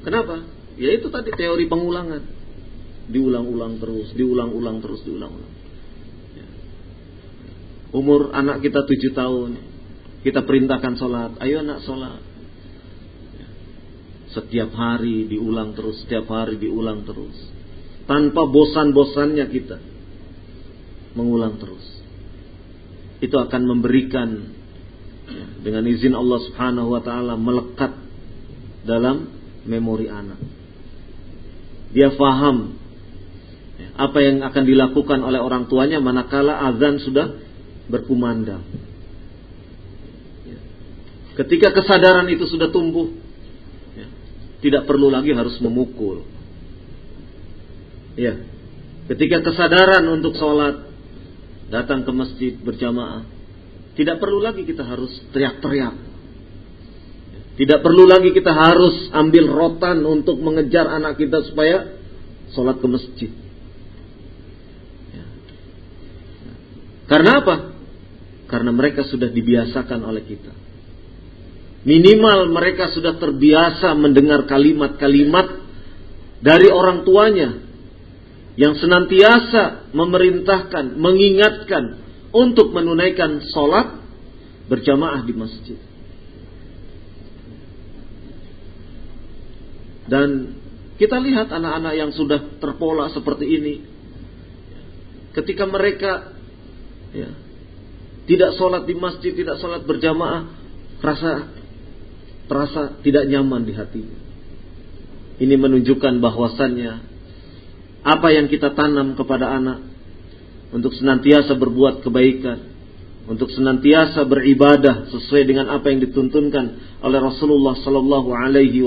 Kenapa? Ya itu tadi teori pengulangan. Diulang-ulang terus, diulang-ulang terus, diulang-ulang. Ya. Umur anak kita tujuh tahun, kita perintahkan sholat, ayo anak sholat setiap hari diulang terus, setiap hari diulang terus. Tanpa bosan-bosannya kita mengulang terus. Itu akan memberikan ya, dengan izin Allah Subhanahu wa taala melekat dalam memori anak. Dia faham apa yang akan dilakukan oleh orang tuanya manakala azan sudah berkumandang. Ketika kesadaran itu sudah tumbuh, tidak perlu lagi harus memukul. Ya. Ketika kesadaran untuk sholat, datang ke masjid berjamaah, tidak perlu lagi kita harus teriak-teriak. Tidak perlu lagi kita harus ambil rotan untuk mengejar anak kita supaya sholat ke masjid. Ya. Karena apa? Karena mereka sudah dibiasakan oleh kita. Minimal mereka sudah terbiasa mendengar kalimat-kalimat dari orang tuanya yang senantiasa memerintahkan, mengingatkan untuk menunaikan sholat berjamaah di masjid. Dan kita lihat anak-anak yang sudah terpola seperti ini, ketika mereka ya, tidak sholat di masjid, tidak sholat berjamaah, rasa terasa tidak nyaman di hati. Ini menunjukkan bahwasannya apa yang kita tanam kepada anak untuk senantiasa berbuat kebaikan, untuk senantiasa beribadah sesuai dengan apa yang dituntunkan oleh Rasulullah Sallallahu Alaihi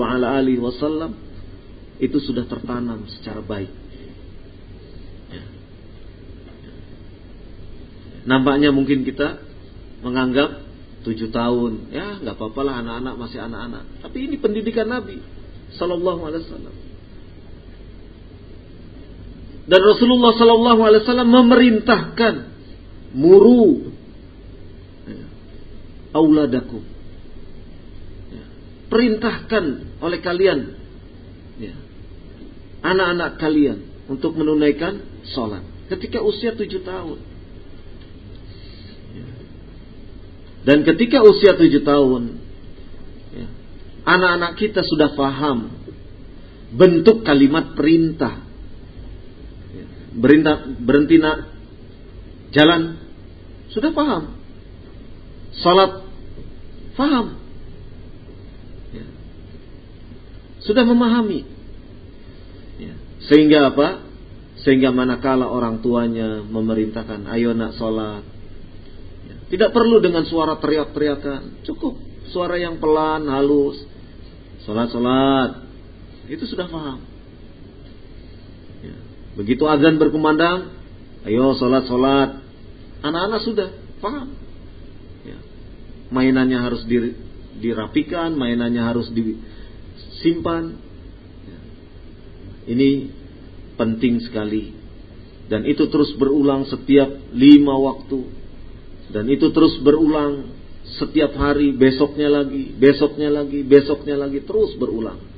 Wasallam itu sudah tertanam secara baik. Ya. Nampaknya mungkin kita menganggap tujuh tahun ya nggak apa-apa lah anak-anak masih anak-anak tapi ini pendidikan Nabi Sallallahu Alaihi Wasallam dan Rasulullah Sallallahu Alaihi Wasallam memerintahkan muru ya, auladakum. Ya, perintahkan oleh kalian ya, anak-anak kalian untuk menunaikan sholat ketika usia tujuh tahun. Dan ketika usia tujuh tahun, ya, anak-anak kita sudah paham bentuk kalimat perintah. Berhenti, berhenti nak jalan sudah paham. Salat paham. Ya. Sudah memahami. Ya. Sehingga apa? Sehingga manakala orang tuanya memerintahkan, ayo nak sholat. Ya. Tidak perlu dengan suara teriak-teriakan. Cukup suara yang pelan, halus. Sholat-sholat. Itu sudah paham. Begitu azan berkumandang, ayo sholat-sholat. Anak-anak sudah paham. Ya. Mainannya harus dirapikan, mainannya harus disimpan. Ya. Ini penting sekali. Dan itu terus berulang setiap lima waktu. Dan itu terus berulang setiap hari, besoknya lagi, besoknya lagi, besoknya lagi, terus berulang.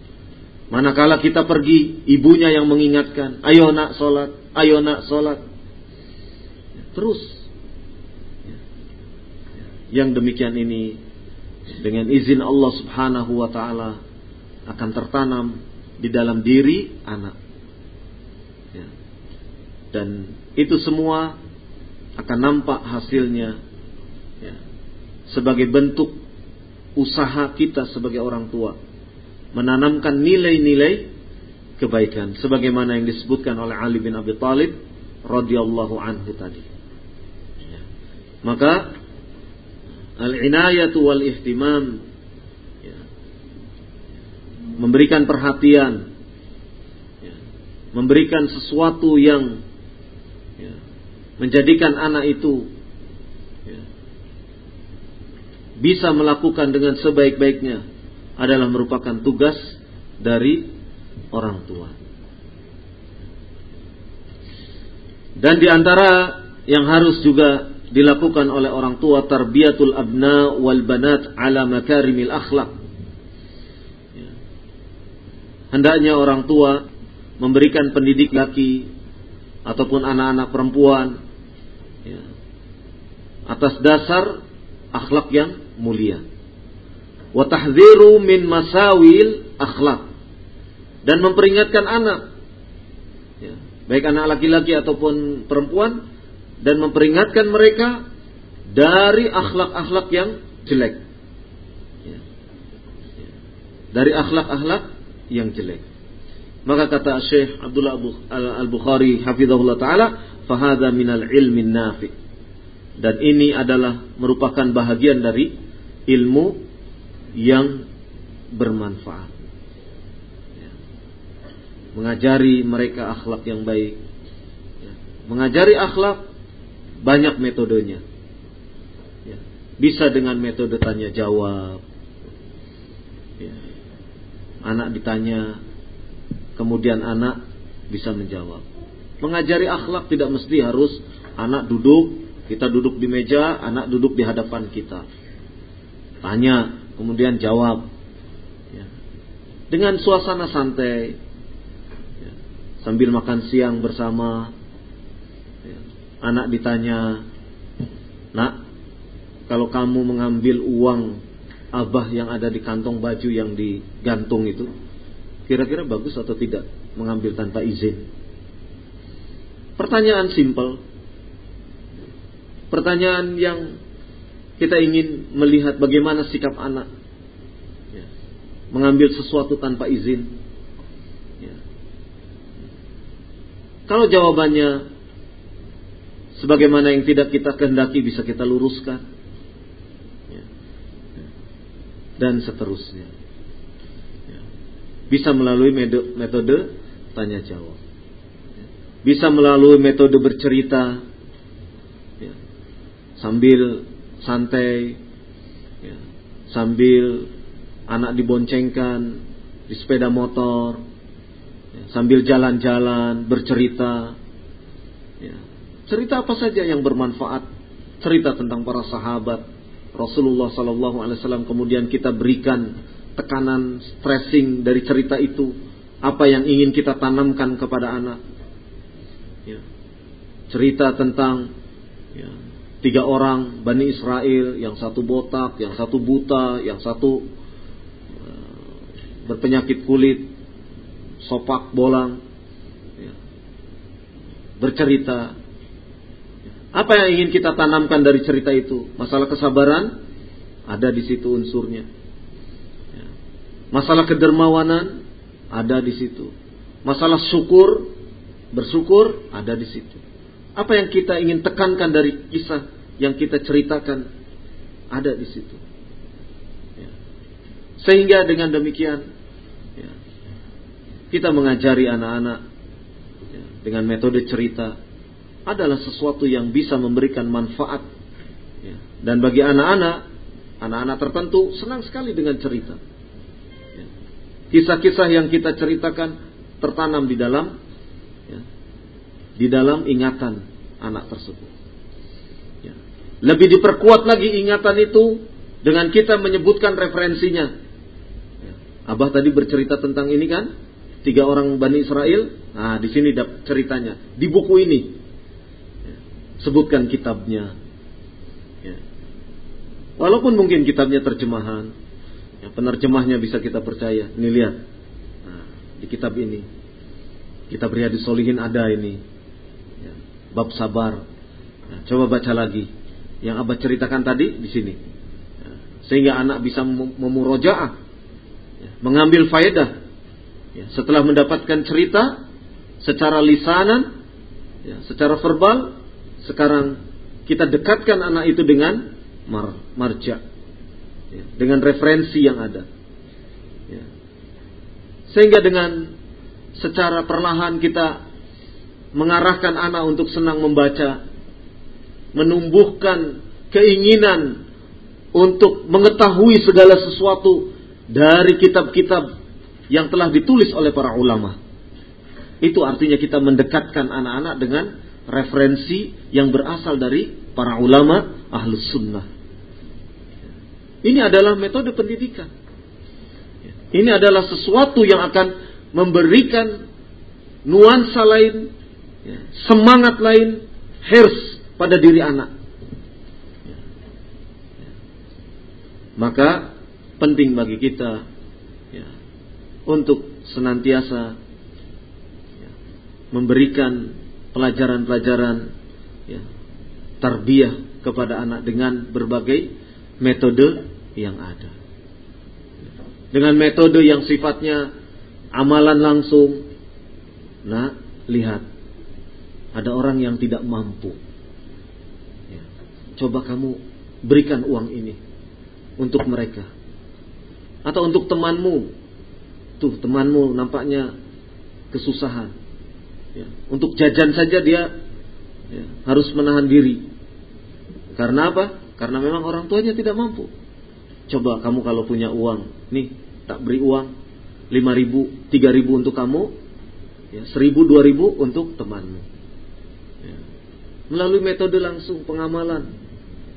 Manakala kita pergi, ibunya yang mengingatkan, ayo nak sholat, ayo nak sholat. Terus yang demikian ini dengan izin Allah Subhanahu wa taala akan tertanam di dalam diri anak. Ya. Dan itu semua akan nampak hasilnya ya. sebagai bentuk usaha kita sebagai orang tua menanamkan nilai-nilai kebaikan sebagaimana yang disebutkan oleh Ali bin Abi Thalib radhiyallahu anhu tadi. Ya. Maka al-inayatu wal ihtimam ya. memberikan perhatian ya. memberikan sesuatu yang ya. menjadikan anak itu ya. bisa melakukan dengan sebaik-baiknya adalah merupakan tugas dari orang tua. Dan di antara yang harus juga dilakukan oleh orang tua tarbiyatul abna wal banat ala makarimil akhlak. Ya. Hendaknya orang tua memberikan pendidik laki ataupun anak-anak perempuan ya, atas dasar akhlak yang mulia. Wa tahdziru min masawil akhlak dan memperingatkan anak ya, baik anak laki-laki ataupun perempuan dan memperingatkan mereka dari akhlak-akhlak yang jelek. Ya. Ya. Dari akhlak-akhlak yang jelek. Maka kata Syekh Abdullah Al-Bukhari hafizahullah taala, "Fahadha minal ilmin nafi." Dan ini adalah merupakan bahagian dari ilmu yang bermanfaat. Ya. Mengajari mereka akhlak yang baik. Mengajari akhlak banyak metodenya. Ya. Bisa dengan metode tanya jawab. Ya. Anak ditanya, kemudian anak bisa menjawab. Mengajari akhlak tidak mesti harus anak duduk, kita duduk di meja, anak duduk di hadapan kita. Tanya, kemudian jawab. Ya. Dengan suasana santai, ya. sambil makan siang bersama, anak ditanya, "Nak, kalau kamu mengambil uang abah yang ada di kantong baju yang digantung itu, kira-kira bagus atau tidak mengambil tanpa izin?" Pertanyaan simpel. Pertanyaan yang kita ingin melihat bagaimana sikap anak ya, mengambil sesuatu tanpa izin. Ya. Kalau jawabannya sebagaimana yang tidak kita kehendaki bisa kita luruskan ya. dan seterusnya ya. bisa melalui metode tanya jawab ya. bisa melalui metode bercerita ya. sambil santai ya. sambil anak diboncengkan di sepeda motor ya. sambil jalan-jalan bercerita Cerita apa saja yang bermanfaat. Cerita tentang para sahabat. Rasulullah Sallallahu Alaihi Wasallam kemudian kita berikan tekanan stressing dari cerita itu. Apa yang ingin kita tanamkan kepada anak. Ya. Cerita tentang ya, tiga orang Bani Israel, yang satu botak, yang satu buta, yang satu uh, berpenyakit kulit, sopak bolang bercerita. Apa yang ingin kita tanamkan dari cerita itu? Masalah kesabaran ada di situ unsurnya. Ya. Masalah kedermawanan ada di situ. Masalah syukur, bersyukur ada di situ. Apa yang kita ingin tekankan dari kisah yang kita ceritakan ada di situ. Ya. Sehingga dengan demikian ya, kita mengajari anak-anak ya, dengan metode cerita adalah sesuatu yang bisa memberikan manfaat. Ya. Dan bagi anak-anak, anak-anak tertentu senang sekali dengan cerita. Ya. Kisah-kisah yang kita ceritakan tertanam di dalam di dalam ingatan anak tersebut. Ya. Lebih diperkuat lagi ingatan itu dengan kita menyebutkan referensinya. Ya. Abah tadi bercerita tentang ini kan, tiga orang Bani Israel. Nah, di sini ceritanya di buku ini. Ya. Sebutkan kitabnya. Ya. Walaupun mungkin kitabnya terjemahan, ya, penerjemahnya bisa kita percaya. Ini lihat, di kitab ini. Kitab Riyadus Solihin ada ini. Ya, bab sabar. Ya, coba baca lagi. Yang Abah ceritakan tadi di sini. Ya, sehingga anak bisa memurojaah. Ya, mengambil faedah. Ya, setelah mendapatkan cerita secara lisanan, ya, secara verbal, sekarang kita dekatkan anak itu dengan mar marja. Ya, dengan referensi yang ada. Sehingga dengan secara perlahan kita mengarahkan anak untuk senang membaca, menumbuhkan keinginan untuk mengetahui segala sesuatu dari kitab-kitab yang telah ditulis oleh para ulama. Itu artinya kita mendekatkan anak-anak dengan referensi yang berasal dari para ulama ahlus sunnah. Ini adalah metode pendidikan. Ini adalah sesuatu yang akan memberikan nuansa lain, semangat lain, hers pada diri anak. Maka penting bagi kita ya, untuk senantiasa ya, memberikan pelajaran-pelajaran ya, tarbiyah kepada anak dengan berbagai metode yang ada dengan metode yang sifatnya amalan langsung. Nah, lihat, ada orang yang tidak mampu. Ya. Coba kamu berikan uang ini untuk mereka, atau untuk temanmu. Tuh temanmu nampaknya kesusahan. Ya. Untuk jajan saja dia ya, harus menahan diri. Karena apa? Karena memang orang tuanya tidak mampu. Coba kamu kalau punya uang, nih tak beri uang lima ribu, tiga ribu untuk kamu, ya, seribu, dua ribu untuk temanmu. Melalui metode langsung pengamalan,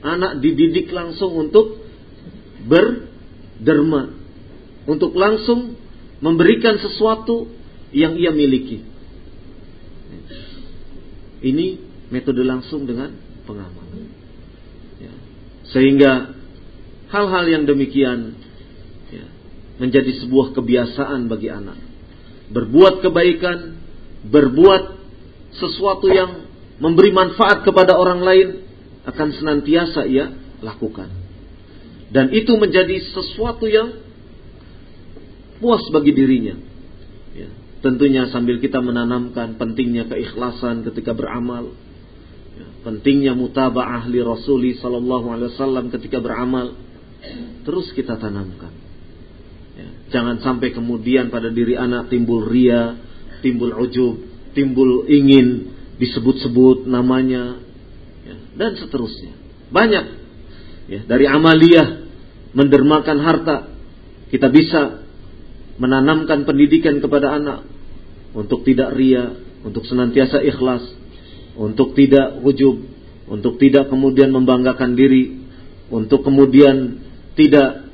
anak dididik langsung untuk berderma, untuk langsung memberikan sesuatu yang ia miliki. Ini metode langsung dengan pengamalan. Ya. Sehingga Hal-hal yang demikian ya, menjadi sebuah kebiasaan bagi anak. Berbuat kebaikan, berbuat sesuatu yang memberi manfaat kepada orang lain akan senantiasa ia lakukan. Dan itu menjadi sesuatu yang puas bagi dirinya. Ya, tentunya sambil kita menanamkan pentingnya keikhlasan ketika beramal, ya, pentingnya mutabah ahli Rasuli Sallallahu Alaihi Wasallam ketika beramal, terus kita tanamkan. Ya, jangan sampai kemudian pada diri anak timbul ria, timbul ujub, timbul ingin disebut-sebut namanya, ya, dan seterusnya. Banyak ya, dari amaliyah mendermakan harta, kita bisa menanamkan pendidikan kepada anak untuk tidak ria, untuk senantiasa ikhlas, untuk tidak ujub, untuk tidak kemudian membanggakan diri, untuk kemudian tidak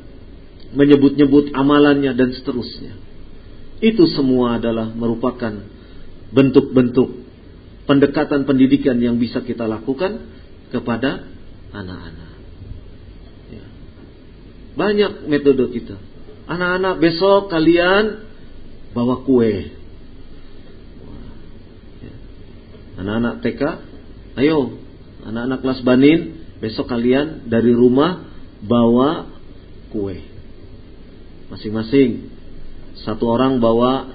menyebut-nyebut amalannya dan seterusnya. Itu semua adalah merupakan bentuk-bentuk pendekatan pendidikan yang bisa kita lakukan kepada anak-anak. Ya. Banyak metode kita. Anak-anak besok kalian bawa kue. Ya. Anak-anak TK, ayo, anak-anak kelas banin, besok kalian dari rumah bawa kue. Masing-masing. Satu orang bawa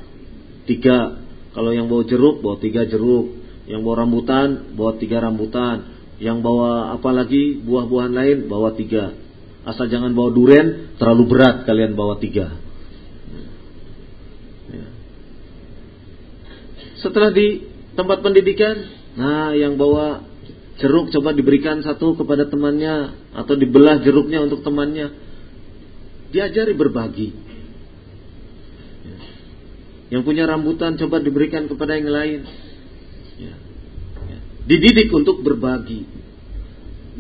tiga. Kalau yang bawa jeruk, bawa tiga jeruk. Yang bawa rambutan, bawa tiga rambutan. Yang bawa apa lagi, buah-buahan lain, bawa tiga. Asal jangan bawa duren, terlalu berat kalian bawa tiga. Ya. Setelah di tempat pendidikan, nah yang bawa jeruk coba diberikan satu kepada temannya atau dibelah jeruknya untuk temannya. Diajari berbagi. Ya. Yang punya rambutan coba diberikan kepada yang lain. Dididik untuk berbagi.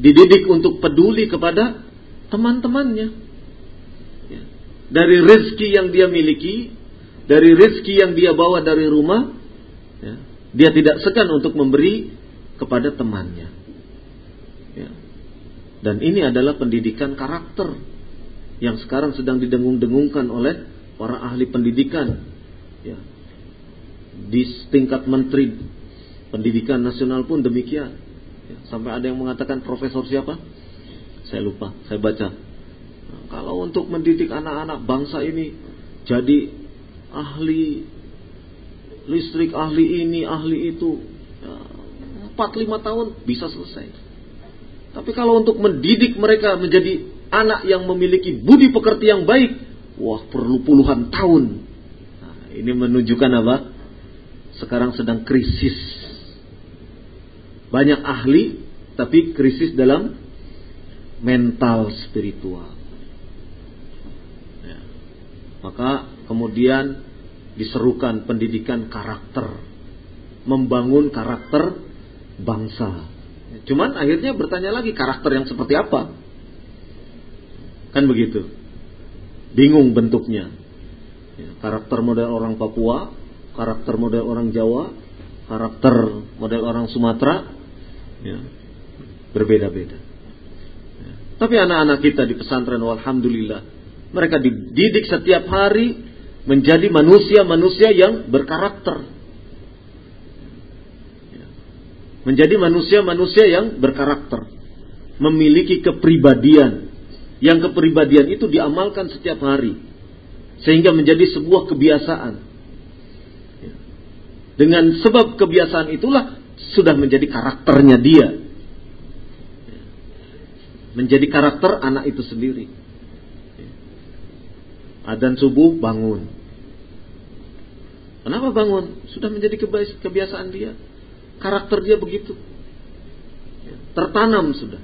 Dididik untuk peduli kepada teman-temannya. Ya. Dari rezeki yang dia miliki, dari rezeki yang dia bawa dari rumah, ya, dia tidak segan untuk memberi kepada temannya. Ya. Dan ini adalah pendidikan karakter yang sekarang sedang didengung-dengungkan oleh para ahli pendidikan. Di tingkat menteri pendidikan nasional pun demikian. Ya. Sampai ada yang mengatakan profesor siapa? Saya lupa, saya baca. Nah, kalau untuk mendidik anak-anak bangsa ini jadi ahli listrik, ahli ini, ahli itu, ya, 4-5 tahun bisa selesai. Tapi kalau untuk mendidik mereka menjadi anak yang memiliki budi pekerti yang baik, wah perlu puluhan tahun. Nah, ini menunjukkan apa? Sekarang sedang krisis. Banyak ahli, tapi krisis dalam mental spiritual. Ya. Maka kemudian diserukan pendidikan karakter, membangun karakter bangsa. Cuman akhirnya bertanya lagi karakter yang seperti apa? Kan begitu. Bingung bentuknya. Ya, karakter model orang Papua, karakter model orang Jawa, karakter model orang Sumatera, ya, berbeda-beda. Tapi anak-anak kita di pesantren, alhamdulillah, mereka dididik setiap hari menjadi manusia-manusia yang berkarakter. Menjadi manusia-manusia yang berkarakter. Memiliki kepribadian. Yang kepribadian itu diamalkan setiap hari. Sehingga menjadi sebuah kebiasaan. Dengan sebab kebiasaan itulah sudah menjadi karakternya dia menjadi karakter anak itu sendiri. Adan subuh bangun. Kenapa bangun? Sudah menjadi kebiasaan dia. Karakter dia begitu. Tertanam sudah.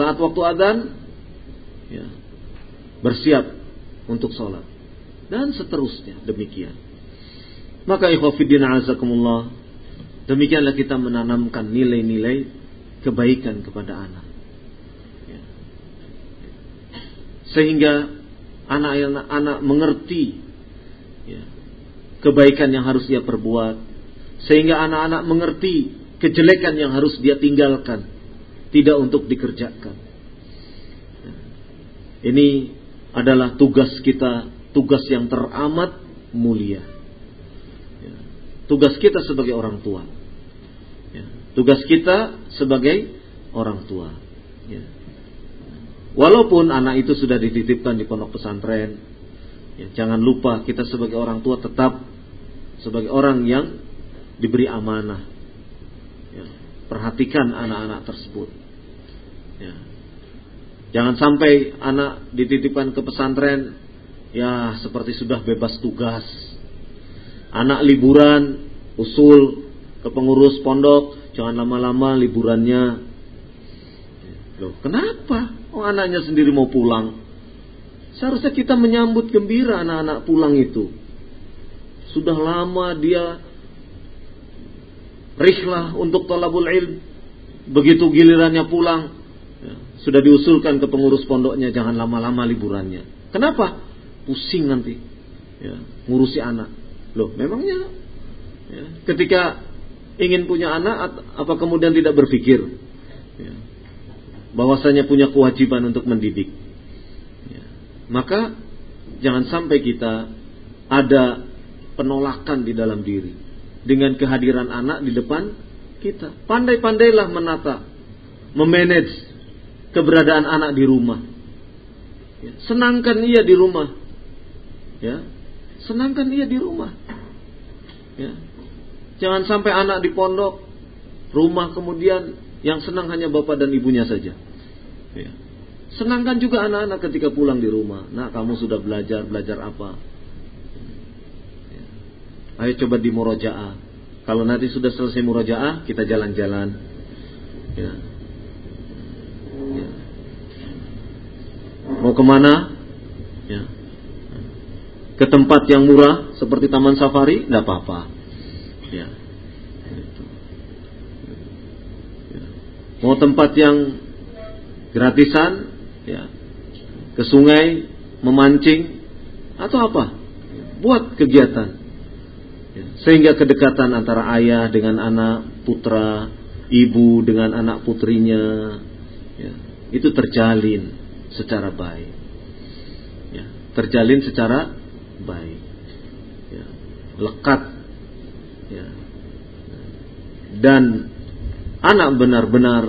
Saat waktu adan, ya, bersiap untuk sholat. Dan seterusnya demikian. Maka ikhwafidina azakumullah. Demikianlah kita menanamkan nilai-nilai kebaikan kepada anak. Ya. Sehingga anak-anak mengerti ya, kebaikan yang harus dia perbuat. Sehingga anak-anak mengerti kejelekan yang harus dia tinggalkan. Tidak untuk dikerjakan. Ya. Ini adalah tugas kita, tugas yang teramat mulia. Tugas kita sebagai orang tua. Ya. Tugas kita sebagai orang tua. Ya. Walaupun anak itu sudah dititipkan di pondok pesantren, ya, jangan lupa kita sebagai orang tua tetap sebagai orang yang diberi amanah. Ya. Perhatikan anak-anak tersebut. Ya. Jangan sampai anak dititipkan ke pesantren, ya seperti sudah bebas tugas. Anak liburan, usul ke pengurus pondok, Jangan lama-lama liburannya. Loh, kenapa? Oh, anaknya sendiri mau pulang. Seharusnya kita menyambut gembira anak-anak pulang itu. Sudah lama dia rihlah untuk tolabul ilm. Begitu gilirannya pulang, ya, sudah diusulkan ke pengurus pondoknya jangan lama-lama liburannya. Kenapa? Pusing nanti, ya, ngurusi anak. Loh, memangnya ya, ketika ingin punya anak apa kemudian tidak berpikir ya, bahwasanya punya kewajiban untuk mendidik ya, maka jangan sampai kita ada penolakan di dalam diri dengan kehadiran anak di depan kita. Pandai-pandailah menata, memanage keberadaan anak di rumah. Ya, senangkan ia di rumah. Ya, senangkan ia di rumah. Ya. Jangan sampai anak di pondok, rumah kemudian yang senang hanya bapak dan ibunya saja. Ya. Senangkan juga anak-anak ketika pulang di rumah. Nah, kamu sudah belajar, belajar apa? Ya. Ayo coba di murojaah. Kalau nanti sudah selesai murojaah, kita jalan-jalan. Ya. Ya. Mau ke mana? Ya. Ke tempat yang murah seperti taman safari, tidak apa-apa. Ya. Ya. Mau tempat yang gratisan, ya ke sungai memancing atau apa buat kegiatan ya. sehingga kedekatan antara ayah dengan anak putra ibu dengan anak putrinya ya, itu terjalin secara baik ya, terjalin secara baik ya, lekat. Dan anak benar-benar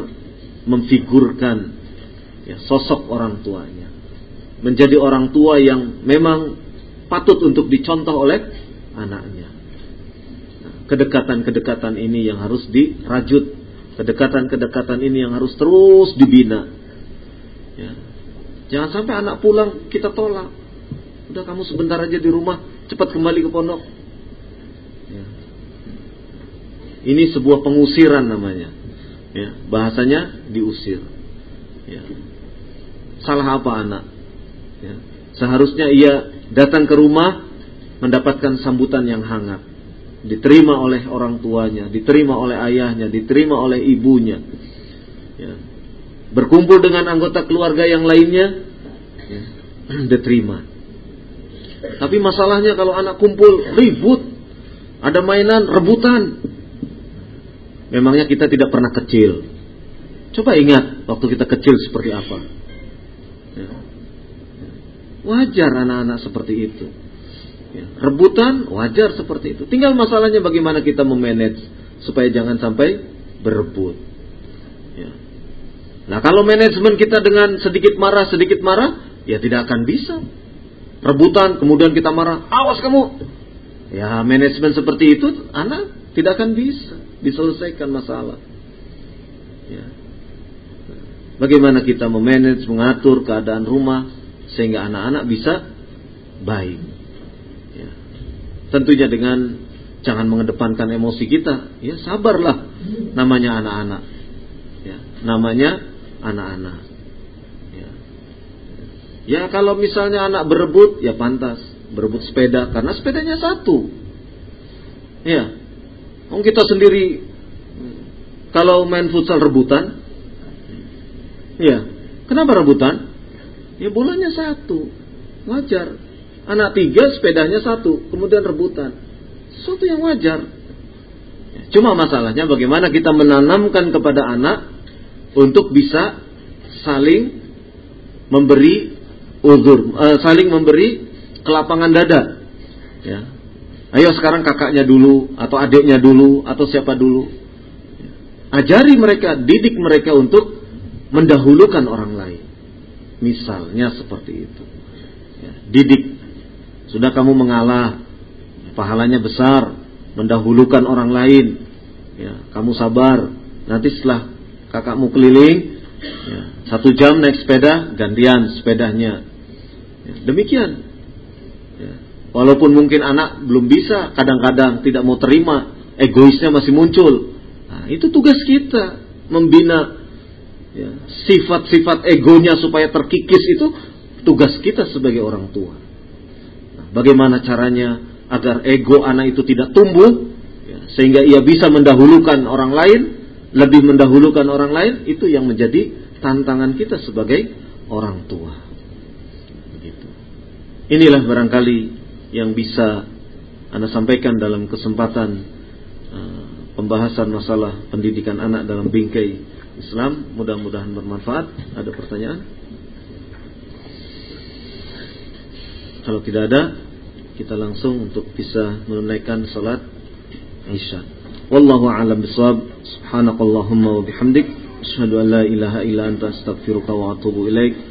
memfigurkan ya, sosok orang tuanya. Menjadi orang tua yang memang patut untuk dicontoh oleh anaknya. Nah, kedekatan-kedekatan ini yang harus dirajut. Kedekatan-kedekatan ini yang harus terus dibina. Ya. Jangan sampai anak pulang kita tolak. Udah kamu sebentar aja di rumah, cepat kembali ke pondok. Ya. Ini sebuah pengusiran namanya. Ya, bahasanya diusir. Ya salah apa anak? Ya. Seharusnya ia datang ke rumah mendapatkan sambutan yang hangat, diterima oleh orang tuanya, diterima oleh ayahnya, diterima oleh ibunya, ya. berkumpul dengan anggota keluarga yang lainnya, ya. (clears throat) diterima. Tapi masalahnya kalau anak kumpul ribut, ada mainan rebutan. Memangnya kita tidak pernah kecil. Coba ingat waktu kita kecil seperti apa. Ya. Wajar anak-anak seperti itu. Ya. Rebutan wajar seperti itu. Tinggal masalahnya bagaimana kita memanage supaya jangan sampai berebut. Ya. Nah kalau manajemen kita dengan sedikit marah sedikit marah, ya tidak akan bisa. Rebutan kemudian kita marah, awas kamu. Ya manajemen seperti itu anak tidak akan bisa diselesaikan masalah. Ya. Bagaimana kita memanage, mengatur keadaan rumah sehingga anak-anak bisa baik. Ya. Tentunya dengan jangan mengedepankan emosi kita. Ya sabarlah, namanya anak-anak. Ya, namanya anak-anak. Ya. ya kalau misalnya anak berebut, ya pantas berebut sepeda karena sepedanya satu. Ya, Om kita sendiri kalau main futsal rebutan, Iya. Kenapa rebutan? Ya bulannya satu. Wajar. Anak tiga sepedanya satu. Kemudian rebutan. Sesuatu yang wajar. Cuma masalahnya bagaimana kita menanamkan kepada anak untuk bisa saling memberi uzur, uh, saling memberi kelapangan dada. Ya. Ayo sekarang kakaknya dulu atau adiknya dulu atau siapa dulu. Ajari mereka, didik mereka untuk mendahulukan orang lain. Misalnya seperti itu. Ya, didik. Sudah kamu mengalah, pahalanya besar, mendahulukan orang lain. Ya, kamu sabar. Nanti setelah kakakmu keliling, ya, satu jam naik sepeda, gantian sepedanya. Ya, demikian. Ya. Walaupun mungkin anak belum bisa, kadang-kadang tidak mau terima, egoisnya masih muncul. Nah, itu tugas kita membina ya, sifat-sifat egonya supaya terkikis itu tugas kita sebagai orang tua. Nah, bagaimana caranya agar ego anak itu tidak tumbuh ya, sehingga ia bisa mendahulukan orang lain, lebih mendahulukan orang lain itu yang menjadi tantangan kita sebagai orang tua. Inilah barangkali yang bisa anda sampaikan dalam kesempatan uh, pembahasan masalah pendidikan anak dalam bingkai Islam mudah-mudahan bermanfaat. Ada pertanyaan? Kalau tidak ada, kita langsung untuk bisa menunaikan salat Isya. Wallahu a'lam bishawab. Subhanakallahumma wa bihamdik asyhadu an la ilaha illa anta astaghfiruka wa atubu ilaik.